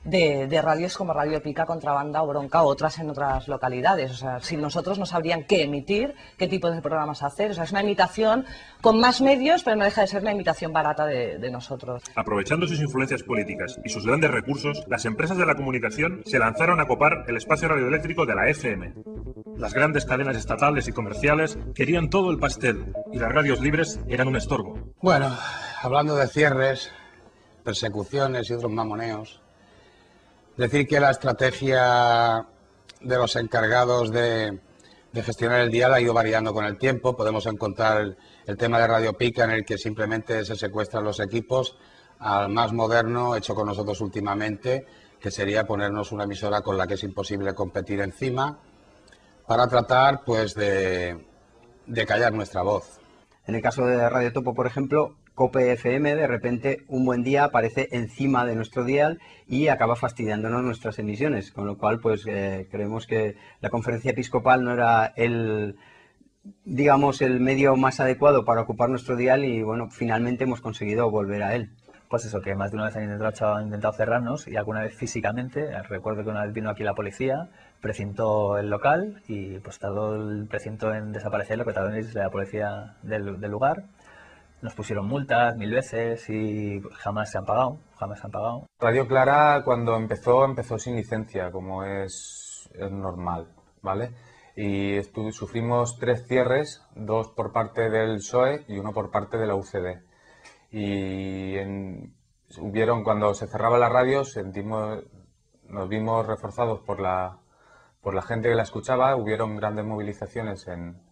de, de radios como Radio Pica, Contrabanda o Bronca o otras en otras localidades. O sea, si nosotros no sabrían qué emitir, qué tipo de programas hacer. O sea, es una imitación con más medios, pero no deja de ser una imitación barata de, de nosotros. Aprovechando sus influencias políticas y sus grandes recursos, las empresas de la comunicación se lanzaron a copar el espacio radioeléctrico de la FM. Las grandes cadenas estatales y comerciales querían todo el pastel y las radios libres eran un estorbo. Bueno, hablando de cierres, persecuciones y otros mamoneos, decir que la estrategia de los encargados de, gestionar el dial ha ido variando con el tiempo. Podemos encontrar el, el tema de Radio Pica en el que simplemente se secuestran los equipos, al más moderno hecho con nosotros últimamente, que sería ponernos una emisora con la que es imposible competir encima para tratar pues de, de callar nuestra voz. En el caso de Radio Topo, por ejemplo, Cope FM de repente un buen día aparece encima de nuestro dial y acaba fastidiándonos nuestras emisiones, con lo cual pues eh, creemos que la conferencia episcopal no era el digamos el medio más adecuado para ocupar nuestro dial y bueno, finalmente hemos conseguido volver a él. Pues eso, que más de una vez han intentado, intentado cerrarnos y alguna vez físicamente. Recuerdo que una vez vino aquí la policía, precintó el local y pues el precinto en desaparecer, lo que tardó en la policía del lugar. Nos pusieron multas mil veces y jamás se han pagado, jamás se han pagado. Radio Clara cuando empezó, empezó sin licencia, como es, normal, ¿vale? Y sufrimos tres cierres, dos por parte del PSOE y uno por parte de la UCD. Y hubieron, cuando se cerraba la radio, sentimos, nos vimos reforzados por la, por la gente que la escuchaba, hubieron grandes movilizaciones en,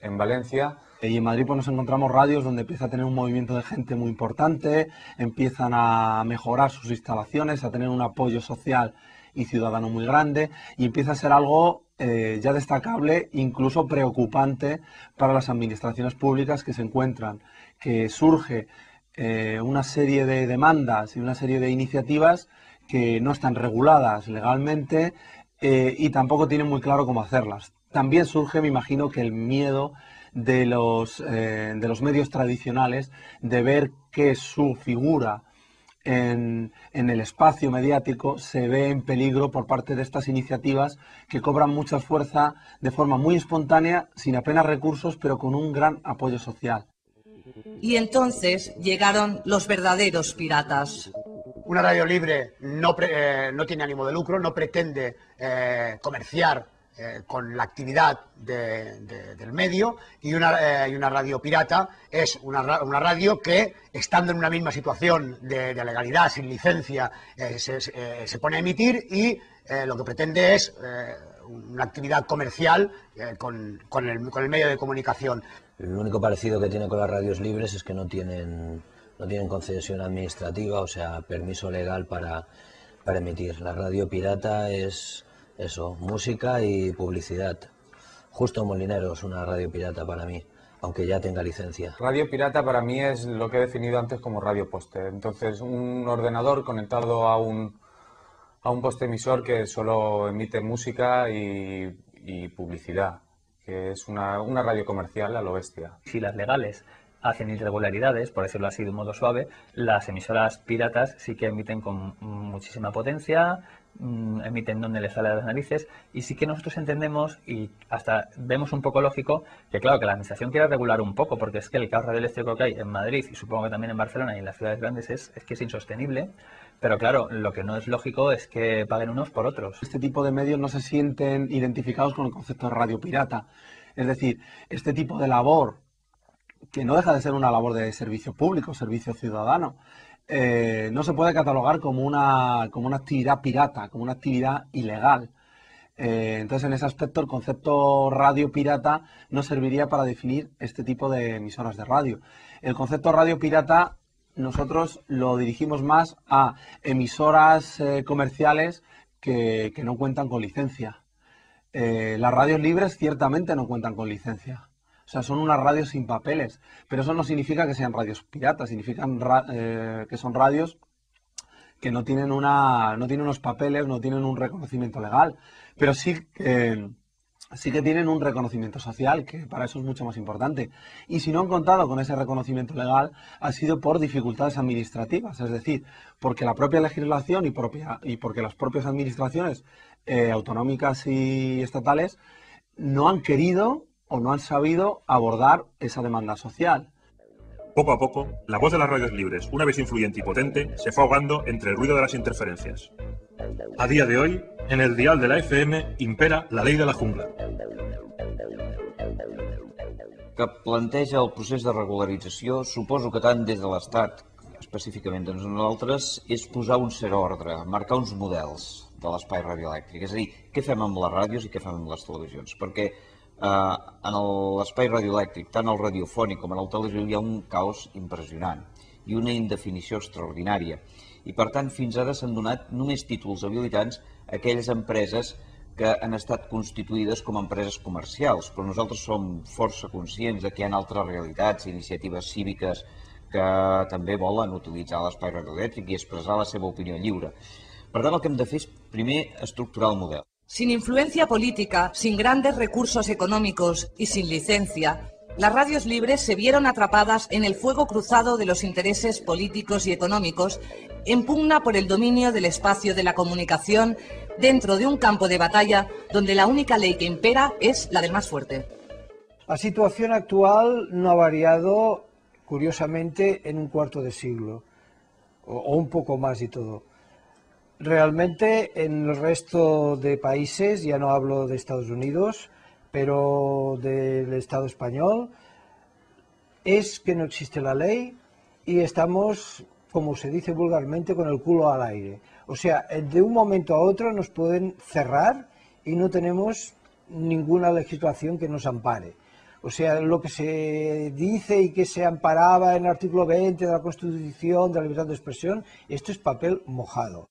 en Valencia. Y en Madrid pues, nos encontramos radios donde empieza a tener un movimiento de gente muy importante, empiezan a mejorar sus instalaciones, a tener un apoyo social y ciudadano muy grande y empieza a ser algo eh, ya destacable, incluso preocupante para las administraciones públicas que se encuentran, que surge eh, una serie de demandas y una serie de iniciativas que no están reguladas legalmente eh, y tampoco tienen muy claro cómo hacerlas. También surge, me imagino, que el miedo de los, eh, de los medios tradicionales de ver que su figura en, en el espacio mediático se ve en peligro por parte de estas iniciativas que cobran mucha fuerza de forma muy espontánea, sin apenas recursos, pero con un gran apoyo social. Y entonces llegaron los verdaderos piratas. Una radio libre no, pre- eh, no tiene ánimo de lucro, no pretende eh, comerciar eh, con la actividad de- de- del medio y una, eh, y una radio pirata es una, una radio que, estando en una misma situación de, de legalidad, sin licencia, eh, se, se- eh, pone a emitir y eh, lo que pretende es una actividad comercial con, con el, con el medio de comunicación. El único parecido que tiene con las radios libres es que no tienen no tienen concesión administrativa, o sea, permiso legal para, para emitir. La radio pirata es eso, música y publicidad. Justo Molinero es una radio pirata para mí, aunque ya tenga licencia. Radio pirata para mí es lo que he definido antes como radio poste. Entonces, un ordenador conectado a un, a un poste emisor que solo emite música y, y publicidad, que es una, una radio comercial a lo bestia. Si las legales hacen irregularidades, por decirlo así de un modo suave, las emisoras piratas sí que emiten con muchísima potencia, emiten donde les sale de las narices y sí que nosotros entendemos y hasta vemos un poco lógico que claro que la administración quiera regular un poco porque es que el caos radioeléctrico que hay en Madrid y supongo que también en Barcelona y en las ciudades grandes es, es que es insostenible pero claro, lo que no es lógico es que paguen unos por otros. Este tipo de medios no se sienten identificados con el concepto de radio pirata. Es decir, este tipo de labor que no deja de ser una labor de servicio público, servicio ciudadano, eh, no se puede catalogar como una, como una actividad pirata, como una actividad ilegal. Eh, entonces, en ese aspecto, el concepto radio pirata no serviría para definir este tipo de emisoras de radio. El concepto radio pirata nosotros lo dirigimos más a emisoras eh, comerciales que, que, no cuentan con licencia. las radios libres ciertamente no cuentan con licencia. O sea, son unas radios sin papeles. Pero eso no significa que sean radios piratas, significan eh, que son radios que no tienen, una, no tienen unos papeles, no tienen un reconocimiento legal. Pero sí que, sí que tienen un reconocimiento social, que para eso es mucho más importante. Y si no han contado con ese reconocimiento legal, ha sido por dificultades administrativas, es decir, porque la propia legislación y, propia, y porque las propias administraciones eh, autonómicas y estatales no han querido o no han sabido abordar esa demanda social. Poco a poco, la voz de las radios libres, una vez influyente y potente, se fue ahogando entre el ruido de las interferencias. A día de hoy, en el dial de la FM impera la ley de la jungla. que planteja el procés de regularització, suposo que tant des de l'Estat, específicament de nosaltres, és posar un cert ordre, marcar uns models de l'espai radioelèctric. És a dir, què fem amb les ràdios i què fem amb les televisions. Perquè eh, en l'espai radioelèctric, tant el radiofònic com en el televisió, hi ha un caos impressionant i una indefinició extraordinària. I per tant, fins ara s'han donat només títols habilitants a aquelles empreses que han estat constituïdes com a empreses comercials, però nosaltres som força conscients de que hi ha altres realitats, iniciatives cíviques que també volen utilitzar l'espai radioelèctric i expressar la seva opinió lliure. Per tant, el que hem de fer és primer estructurar el model. Sin influencia política, sin grandes recursos económicos y sin licencia, las radios libres se vieron atrapadas en el fuego cruzado de los intereses políticos y económicos en pugna por el dominio del espacio de la comunicación dentro de un campo de batalla donde la única ley que impera es la del más fuerte. La situación actual no ha variado, curiosamente, en un cuarto de siglo, o, un poco más y todo. Realmente en el resto de países, ya no hablo de Estados Unidos, pero del Estado español, es que no existe la ley y estamos, como se dice vulgarmente, con el culo al aire. O sea, de un momento a otro nos pueden cerrar y no tenemos ninguna legislación que nos ampare. O sea, lo que se dice y que se amparaba en el artículo 20 de la Constitución de la libertad de expresión, esto es papel mojado.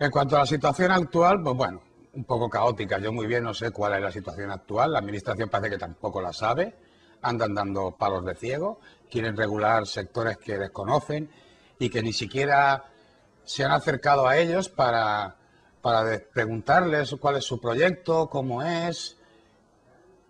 En cuanto a la situación actual, pues bueno, un poco caótica. Yo muy bien no sé cuál es la situación actual. La Administración parece que tampoco la sabe. Andan dando palos de ciego. Quieren regular sectores que desconocen y que ni siquiera se han acercado a ellos para, para preguntarles cuál es su proyecto, cómo es.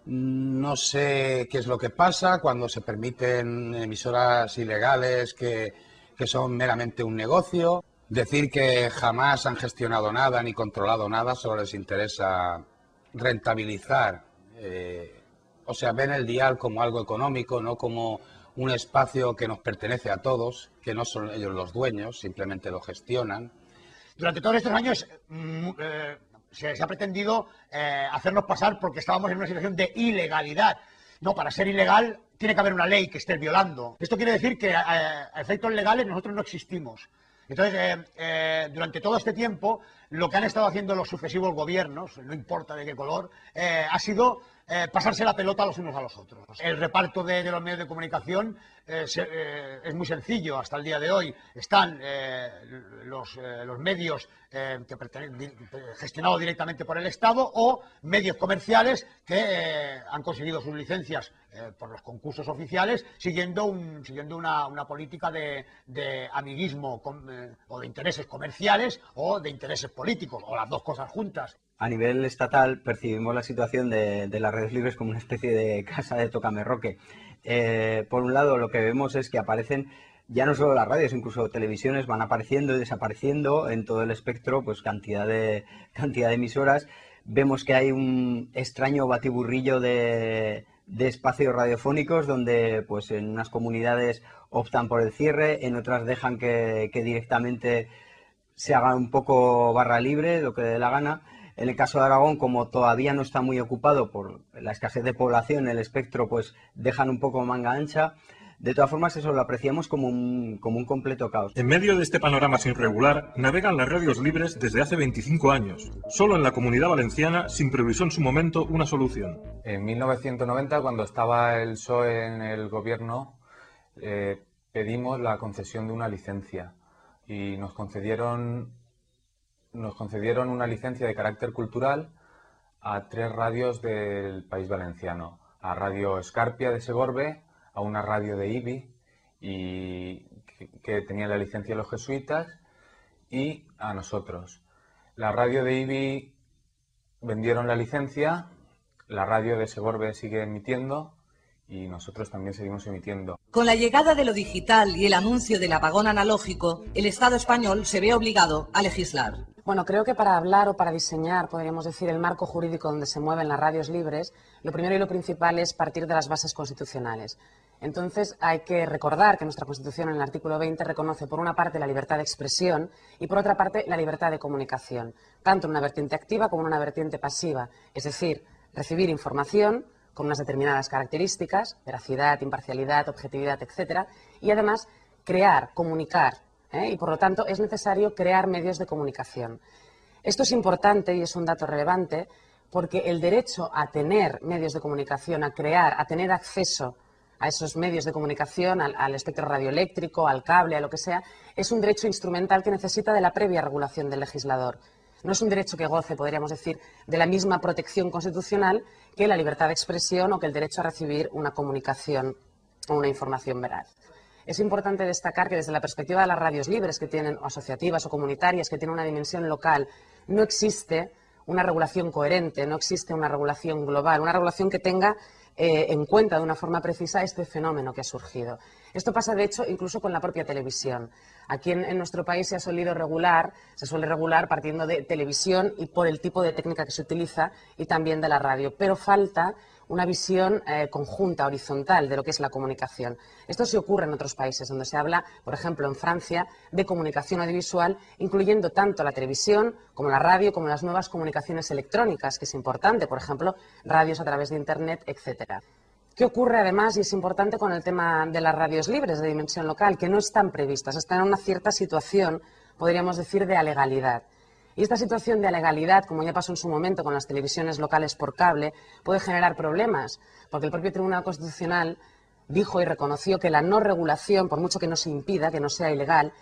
No sé qué es lo que pasa cuando se permiten emisoras ilegales que, que son meramente un negocio. Decir que jamás han gestionado nada ni controlado nada, solo les interesa rentabilizar. Eh, o sea, ven el dial como algo económico, no como un espacio que nos pertenece a todos, que no son ellos los dueños, simplemente lo gestionan. Durante todos estos años mm, eh, se, ha pretendido eh, hacernos pasar porque estábamos en una situación de ilegalidad. No, para ser ilegal tiene que haber una ley que esté violando. Esto quiere decir que a efectos legales nosotros no existimos. Entonces, eh, eh, durante todo este tiempo, lo que han estado haciendo los sucesivos gobiernos, no importa de qué color, eh, ha sido eh, pasarse la pelota los unos a los otros. El reparto de, los medios de comunicación eh, eh, es muy sencillo hasta el día de hoy. Están los, medios que gestionados directamente por el Estado o medios comerciales que han conseguido sus licencias por los concursos oficiales siguiendo, siguiendo una, política de, amiguismo o de intereses comerciales o de intereses políticos o las dos cosas juntas. A nivel estatal percibimos la situación de, las redes libres como una especie de casa de tocamerroque. Eh, por un lado, lo que vemos es que aparecen ya no solo las radios, incluso televisiones van apareciendo y desapareciendo en todo el espectro, pues cantidad de, cantidad de emisoras. Vemos que hay un extraño batiburrillo de, de espacios radiofónicos donde pues en unas comunidades optan por el cierre, en otras dejan que, que directamente se haga un poco barra libre, lo que dé la gana. En el caso de Aragón, como todavía no está muy ocupado por la escasez de población, el espectro, pues dejan un poco manga ancha. De todas formas, eso lo apreciamos como un, como un completo caos. En medio de este panorama sin regular, navegan las radios libres desde hace 25 años. Solo en la comunidad valenciana se improvisó en su momento una solución. En 1990, cuando estaba el PSOE en el gobierno, eh, pedimos la concesión de una licencia y nos concedieron, nos concedieron una licencia de carácter cultural a tres radios del país valenciano. A Radio Escarpia de Segorbe, a una radio de IBI y que, tenía la licencia de los jesuitas y a nosotros. La radio de IBI vendieron la licencia, la radio de Segorbe sigue emitiendo y nosotros también seguimos emitiendo. Con la llegada de lo digital y el anuncio del apagón analógico, el Estado español se ve obligado a legislar. Bueno, creo que para hablar o para diseñar, podríamos decir, el marco jurídico donde se mueven las radios libres, lo primero y lo principal es partir de las bases constitucionales. Entonces, hay que recordar que nuestra Constitución en el artículo 20 reconoce, por una parte, la libertad de expresión y, por otra parte, la libertad de comunicación, tanto en una vertiente activa como en una vertiente pasiva, es decir, recibir información con unas determinadas características, veracidad, imparcialidad, objetividad, etcétera, y además crear, comunicar, ¿eh? y por lo tanto es necesario crear medios de comunicación. Esto es importante y es un dato relevante porque el derecho a tener medios de comunicación, a crear, a tener acceso a esos medios de comunicación, al, al espectro radioeléctrico, al cable, a lo que sea, es un derecho instrumental que necesita de la previa regulación del legislador. No es un derecho que goce, podríamos decir, de la misma protección constitucional que la libertad de expresión o que el derecho a recibir una comunicación o una información veraz. Es importante destacar que desde la perspectiva de las radios libres que tienen, asociativas o comunitarias, que tienen una dimensión local, no existe una regulación coherente, no existe una regulación global, una regulación que tenga eh, en cuenta de una forma precisa este fenómeno que ha surgido. Esto pasa, de hecho, incluso con la propia televisión. Aquí en, en, nuestro país se ha solido regular, se suele regular partiendo de televisión y por el tipo de técnica que se utiliza y también de la radio, pero falta una visión eh, conjunta, horizontal de lo que es la comunicación. Esto sí ocurre en otros países, donde se habla, por ejemplo, en Francia, de comunicación audiovisual, incluyendo tanto la televisión como la radio, como las nuevas comunicaciones electrónicas, que es importante, por ejemplo, radios a través de Internet, etcétera. ¿Qué ocurre además, y es importante, con el tema de las radios libres de dimensión local, que no están previstas, están en una cierta situación, podríamos decir, de alegalidad? Y esta situación de legalidad, como ya pasó en su momento con las televisiones locales por cable, puede generar problemas, porque el propio Tribunal Constitucional dijo y reconoció que la no regulación, por mucho que no se impida, que no sea ilegal,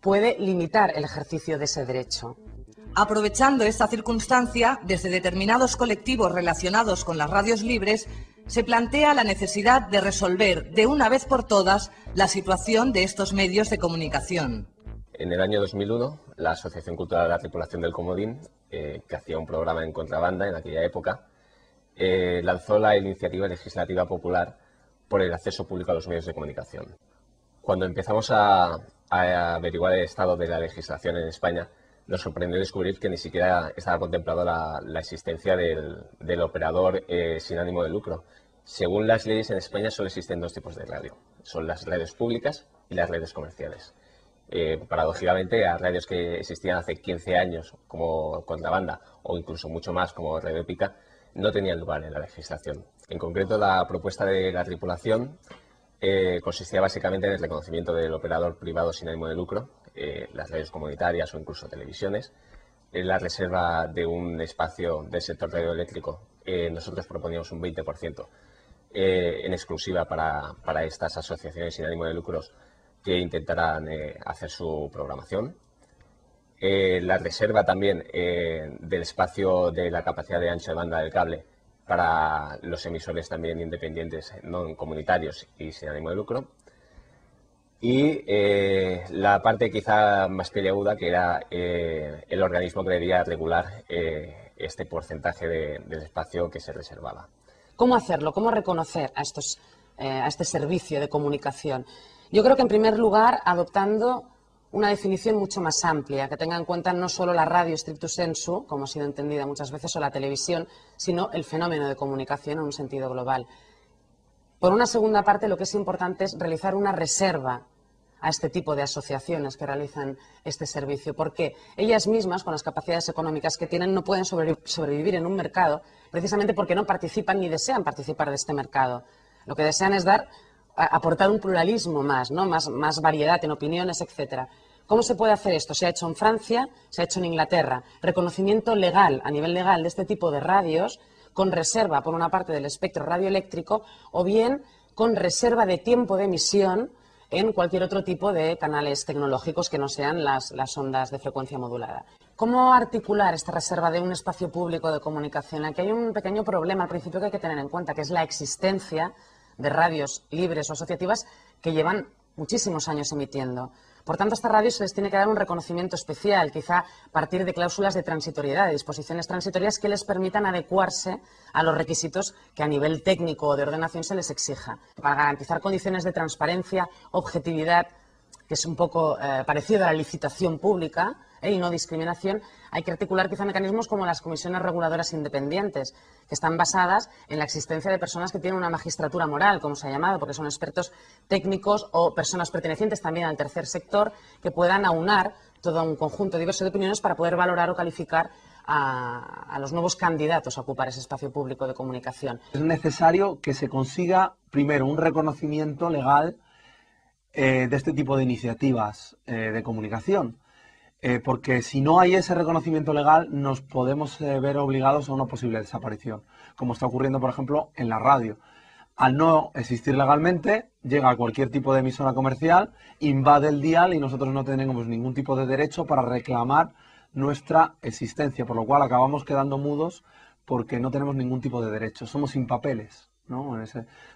puede limitar el ejercicio de ese derecho. Aprovechando esta circunstancia, desde determinados colectivos relacionados con las radios libres, se plantea la necesidad de resolver de una vez por todas la situación de estos medios de comunicación. En el año 2001, la Asociación Cultural de la Tripulación del Comodín, eh, que hacía un programa en contrabanda en aquella época, eh, lanzó la iniciativa legislativa popular por el acceso público a los medios de comunicación. Cuando empezamos a, averiguar el estado de la legislación en España, nos sorprendió descubrir que ni siquiera estaba contemplado la, existencia del, del operador eh, sin ánimo de lucro. Según las leyes en España solo existen dos tipos de radio. Son las redes públicas y las redes comerciales. Eh, paradójicamente, las radios que existían hace 15 años como contrabanda o incluso mucho más como Radio Épica no tenían lugar en la legislación. En concreto, la propuesta de la tripulación eh, consistía básicamente en el reconocimiento del operador privado sin ánimo de lucro, eh, las radios comunitarias o incluso televisiones, la reserva de un espacio del sector radioeléctrico nosotros proponíamos un 20% eh, en exclusiva para, para, estas asociaciones sin ánimo de lucros que intentarán eh, hacer su programación. Eh, la reserva también del espacio de la capacidad de ancho de banda del cable para los emisores también independientes, no comunitarios y sin ánimo de lucro. Y eh, la parte quizá más peleaguda, que era eh, el organismo que debía regular eh, este porcentaje de, del espacio que se reservaba. ¿Cómo hacerlo? ¿Cómo reconocer a, estos, a este servicio de comunicación? Yo creo que, en primer lugar, adoptando una definición mucho más amplia, que tenga en cuenta no solo la radio stricto sensu, como ha sido entendida muchas veces, o la televisión, sino el fenómeno de comunicación en un sentido global. Por una segunda parte, lo que es importante es realizar una reserva a este tipo de asociaciones que realizan este servicio, porque ellas mismas, con las capacidades económicas que tienen, no pueden sobrevivir en un mercado precisamente porque no participan ni desean participar de este mercado. Lo que desean es dar aportar un pluralismo más, ¿no? más, más variedad en opiniones, etcétera. ¿Cómo se puede hacer esto? Se ha hecho en Francia, se ha hecho en Inglaterra. Reconocimiento legal, a nivel legal, de este tipo de radios, con reserva, por una parte, del espectro radioeléctrico, o bien con reserva de tiempo de emisión en cualquier otro tipo de canales tecnológicos que no sean las, las, ondas de frecuencia modulada. ¿Cómo articular esta reserva de un espacio público de comunicación? Aquí hay un pequeño problema al principio que hay que tener en cuenta, que es la existencia de radios libres o asociativas que llevan muchísimos años emitiendo. Por tanto, a estas radios se les tiene que dar un reconocimiento especial, quizá a partir de cláusulas de transitoriedad, de disposiciones transitorias que les permitan adecuarse a los requisitos que a nivel técnico o de ordenación se les exija, para garantizar condiciones de transparencia, objetividad, que es un poco eh, parecido a la licitación pública eh, y no discriminación, hay que articular quizá mecanismos como las comisiones reguladoras independientes, que están basadas en la existencia de personas que tienen una magistratura moral, como se ha llamado, porque son expertos técnicos o personas pertenecientes también al tercer sector que puedan aunar todo un conjunto diverso de opiniones para poder valorar o calificar a, los nuevos candidatos a ocupar ese espacio público de comunicación. Es necesario que se consiga primero un reconocimiento legal eh, de este tipo de iniciativas eh, de comunicación. Eh, porque si no hay ese reconocimiento legal, nos podemos eh, ver obligados a una posible desaparición, como está ocurriendo, por ejemplo, en la radio. Al no existir legalmente, llega cualquier tipo de emisora comercial, invade el dial y nosotros no tenemos ningún tipo de derecho para reclamar nuestra existencia, por lo cual acabamos quedando mudos porque no tenemos ningún tipo de derecho, somos sin papeles. ¿no?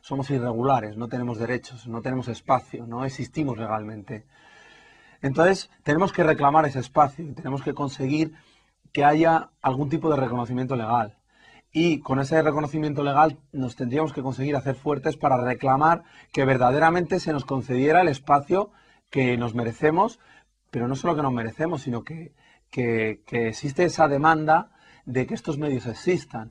Somos irregulares, no tenemos derechos, no tenemos espacio, no existimos legalmente. Entonces, tenemos que reclamar ese espacio y tenemos que conseguir que haya algún tipo de reconocimiento legal. Y con ese reconocimiento legal nos tendríamos que conseguir hacer fuertes para reclamar que verdaderamente se nos concediera el espacio que nos merecemos, pero no solo que nos merecemos, sino que, que, que existe esa demanda de que estos medios existan.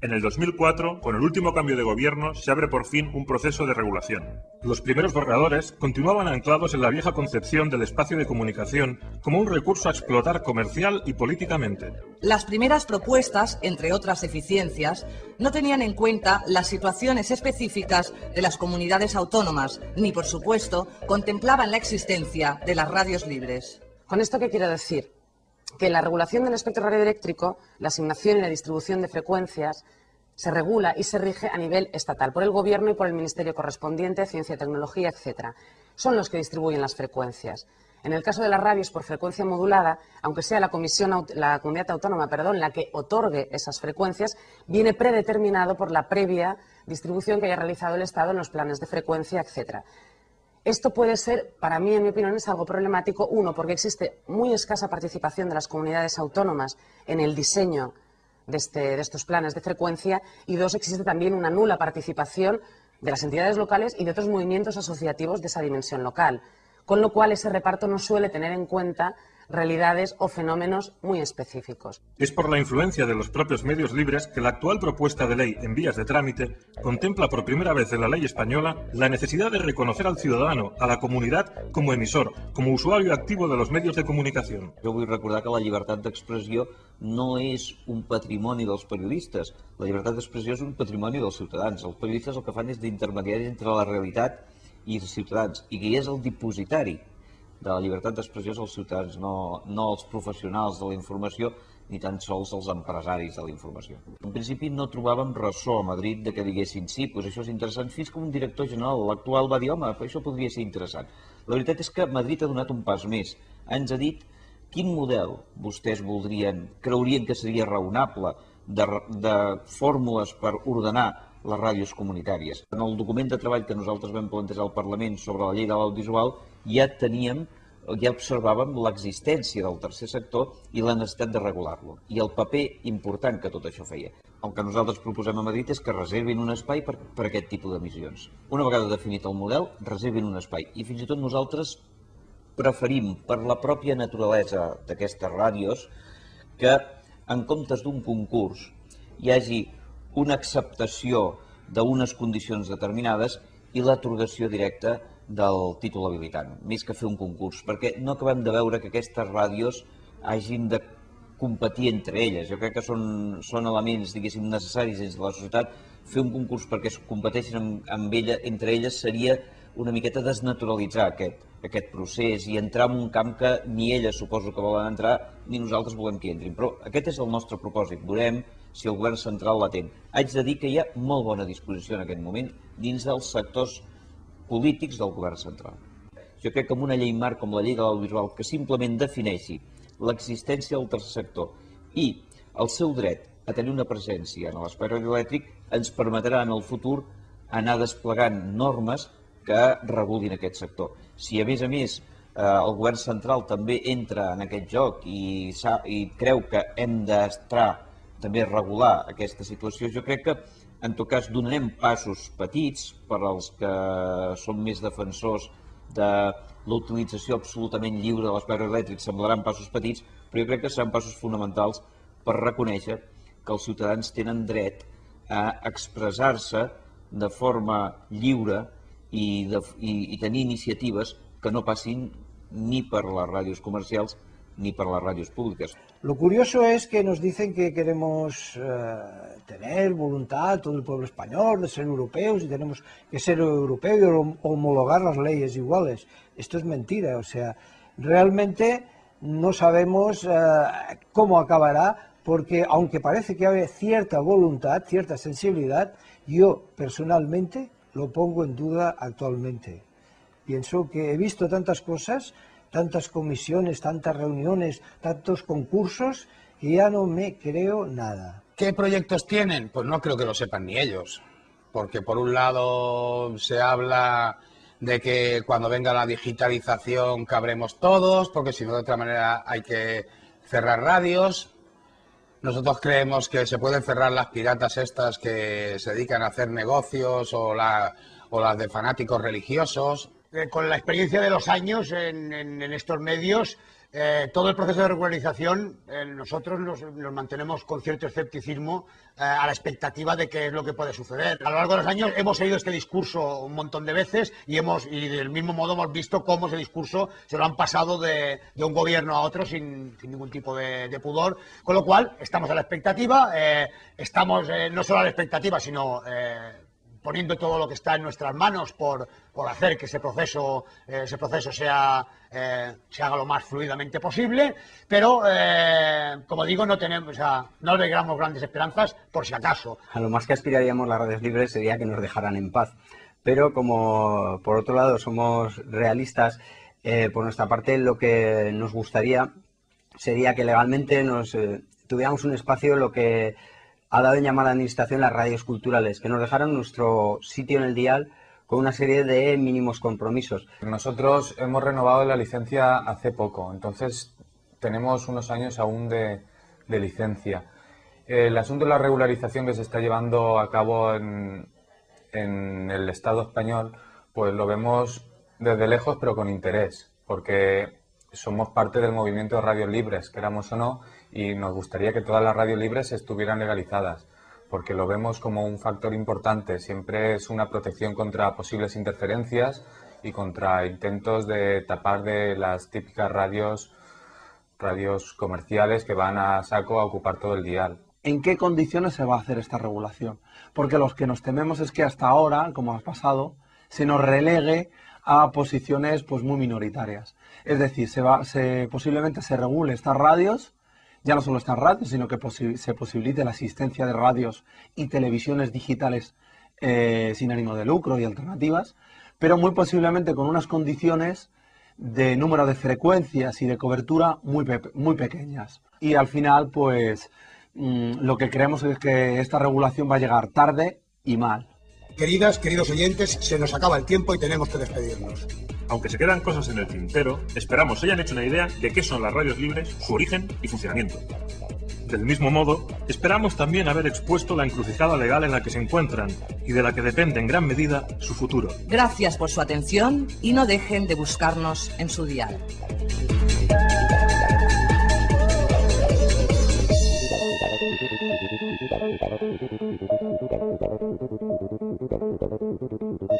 En el 2004, con el último cambio de gobierno, se abre por fin un proceso de regulación. Los primeros borradores continuaban anclados en la vieja concepción del espacio de comunicación como un recurso a explotar comercial y políticamente. Las primeras propuestas, entre otras eficiencias, no tenían en cuenta las situaciones específicas de las comunidades autónomas, ni, por supuesto, contemplaban la existencia de las radios libres. ¿Con esto qué quiero decir? Que la regulación del espectro radioeléctrico, la asignación y la distribución de frecuencias, se regula y se rige a nivel estatal, por el Gobierno y por el Ministerio correspondiente, Ciencia Tecnología, etcétera. Son los que distribuyen las frecuencias. En el caso de las radios por frecuencia modulada, aunque sea la, comisión, la comunidad autónoma perdón, la que otorgue esas frecuencias, viene predeterminado por la previa distribución que haya realizado el Estado en los planes de frecuencia, etcétera. Esto puede ser, para mí, en mi opinión, es algo problemático. Uno, porque existe muy escasa participación de las comunidades autónomas en el diseño de, este, de estos planes de frecuencia. Y dos, existe también una nula participación de las entidades locales y de otros movimientos asociativos de esa dimensión local. Con lo cual, ese reparto no suele tener en cuenta realidades o fenómenos muy específicos. Es por la influencia de los propios medios libres que la actual propuesta de ley en vías de trámite contempla por primera vez en la ley española la necesidad de reconocer al ciudadano, a la comunidad, como emisor, como usuario activo de los medios de comunicación. Jo vull recordar que la llibertat d'expressió no és un patrimoni dels periodistes. La llibertat d'expressió és un patrimoni dels ciutadans. Els periodistes el que fan és d'intermediari entre la realitat i els ciutadans, i qui és el dipositari de la llibertat d'expressió als ciutadans, no, no els professionals de la informació ni tan sols els empresaris de la informació. En principi no trobàvem ressò a Madrid de que diguessin sí, doncs això és interessant, fins que un director general, l'actual, va dir, home, això podria ser interessant. La veritat és que Madrid ha donat un pas més. Ens ha dit quin model vostès voldrien, creurien que seria raonable de, de fórmules per ordenar les ràdios comunitàries. En el document de treball que nosaltres vam plantejar al Parlament sobre la llei de l'audiovisual ja teníem ja observàvem l'existència del tercer sector i la necessitat de regular-lo i el paper important que tot això feia. El que nosaltres proposem a Madrid és que reservin un espai per, per aquest tipus d'emissions. Una vegada definit el model, reservin un espai i fins i tot nosaltres preferim, per la pròpia naturalesa d'aquestes ràdios, que en comptes d'un concurs hi hagi una acceptació d'unes condicions determinades i l'atorgació directa del títol habilitant, més que fer un concurs, perquè no acabem de veure que aquestes ràdios hagin de competir entre elles. Jo crec que són, són elements, diguéssim, necessaris dins de la societat. Fer un concurs perquè es competeixin amb, amb ella, entre elles seria una miqueta desnaturalitzar aquest, aquest procés i entrar en un camp que ni elles suposo que volen entrar ni nosaltres volem que entrin. Però aquest és el nostre propòsit. Veurem si el govern central l'atén. Haig de dir que hi ha molt bona disposició en aquest moment dins dels sectors polítics del govern central. Jo crec que amb una llei marc com la llei de l'audiovisual que simplement defineixi l'existència del tercer sector i el seu dret a tenir una presència en l'espai radioelèctric ens permetrà en el futur anar desplegant normes que regulin aquest sector. Si a més a més eh, el govern central també entra en aquest joc i, i creu que hem d'estar també regular aquesta situació, jo crec que en tot cas, donarem passos petits per als que són més defensors de l'utilització absolutament lliure de l'espai elèctric. Semblaran passos petits, però jo crec que seran passos fonamentals per reconèixer que els ciutadans tenen dret a expressar-se de forma lliure i, de, i, i tenir iniciatives que no passin ni per les ràdios comercials ni para las radios públicas. Lo curioso es que nos dicen que queremos eh, tener voluntad, todo el pueblo español, de ser europeos y tenemos que ser europeos y homologar las leyes iguales. Esto es mentira, o sea, realmente no sabemos eh, cómo acabará, porque aunque parece que hay cierta voluntad, cierta sensibilidad, yo personalmente lo pongo en duda actualmente. Pienso que he visto tantas cosas tantas comisiones, tantas reuniones, tantos concursos, que ya no me creo nada. ¿Qué proyectos tienen? Pues no creo que lo sepan ni ellos, porque por un lado se habla de que cuando venga la digitalización cabremos todos, porque si no de otra manera hay que cerrar radios. Nosotros creemos que se pueden cerrar las piratas estas que se dedican a hacer negocios o, o las de fanáticos religiosos. Eh, con la experiencia de los años en, estos medios, eh, todo el proceso de regularización, eh, nosotros nos, mantenemos con cierto escepticismo a la expectativa de qué es lo que puede suceder. A lo largo de los años hemos oído este discurso un montón de veces y, hemos, y del mismo modo hemos visto cómo ese discurso se lo han pasado de, un gobierno a otro sin, ningún tipo de, pudor. Con lo cual, estamos a la expectativa, estamos no solo a la expectativa, sino poniendo todo lo que está en nuestras manos por, por hacer que ese proceso, eh, ese proceso sea, eh, se haga lo más fluidamente posible, pero eh, como digo, no tenemos, o sea, no alegramos grandes esperanzas por si acaso. A lo más que aspiraríamos las redes libres sería que nos dejaran en paz. Pero como por otro lado somos realistas, por nuestra parte lo que nos gustaría sería que legalmente nos tuviéramos un espacio lo que ha dado en llamar a la Administración las radios culturales, que nos dejaron nuestro sitio en el dial con una serie de mínimos compromisos. Nosotros hemos renovado la licencia hace poco, entonces tenemos unos años aún de, licencia. El asunto de la regularización que se está llevando a cabo en, en el Estado español, pues lo vemos desde lejos pero con interés, porque somos parte del movimiento de radios libres, queramos o no, y nos gustaría que todas las radios libres estuvieran legalizadas, porque lo vemos como un factor importante. Siempre es una protección contra posibles interferencias y contra intentos de tapar de las típicas radios, radios comerciales que van a saco a ocupar todo el dial. ¿En qué condiciones se va a hacer esta regulación? Porque los que nos tememos es que hasta ahora, como ha pasado, se nos relegue a posiciones pues muy minoritarias. Es decir, se va, se, posiblemente se regule estas radios ya no solo estas radios, sino que se posibilite la asistencia de radios y televisiones digitales eh, sin ánimo de lucro y alternativas, pero muy posiblemente con unas condiciones de número de frecuencias y de cobertura muy, muy pequeñas. Y al final, pues mm, lo que creemos es que esta regulación va a llegar tarde y mal. Queridas, queridos oyentes, se nos acaba el tiempo y tenemos que despedirnos. Aunque se quedan cosas en el tintero, esperamos hayan hecho una idea de qué son las radios libres, su origen y funcionamiento. Del mismo modo, esperamos también haber expuesto la encrucijada legal en la que se encuentran y de la que depende en gran medida su futuro. Gracias por su atención y no dejen de buscarnos en su dial.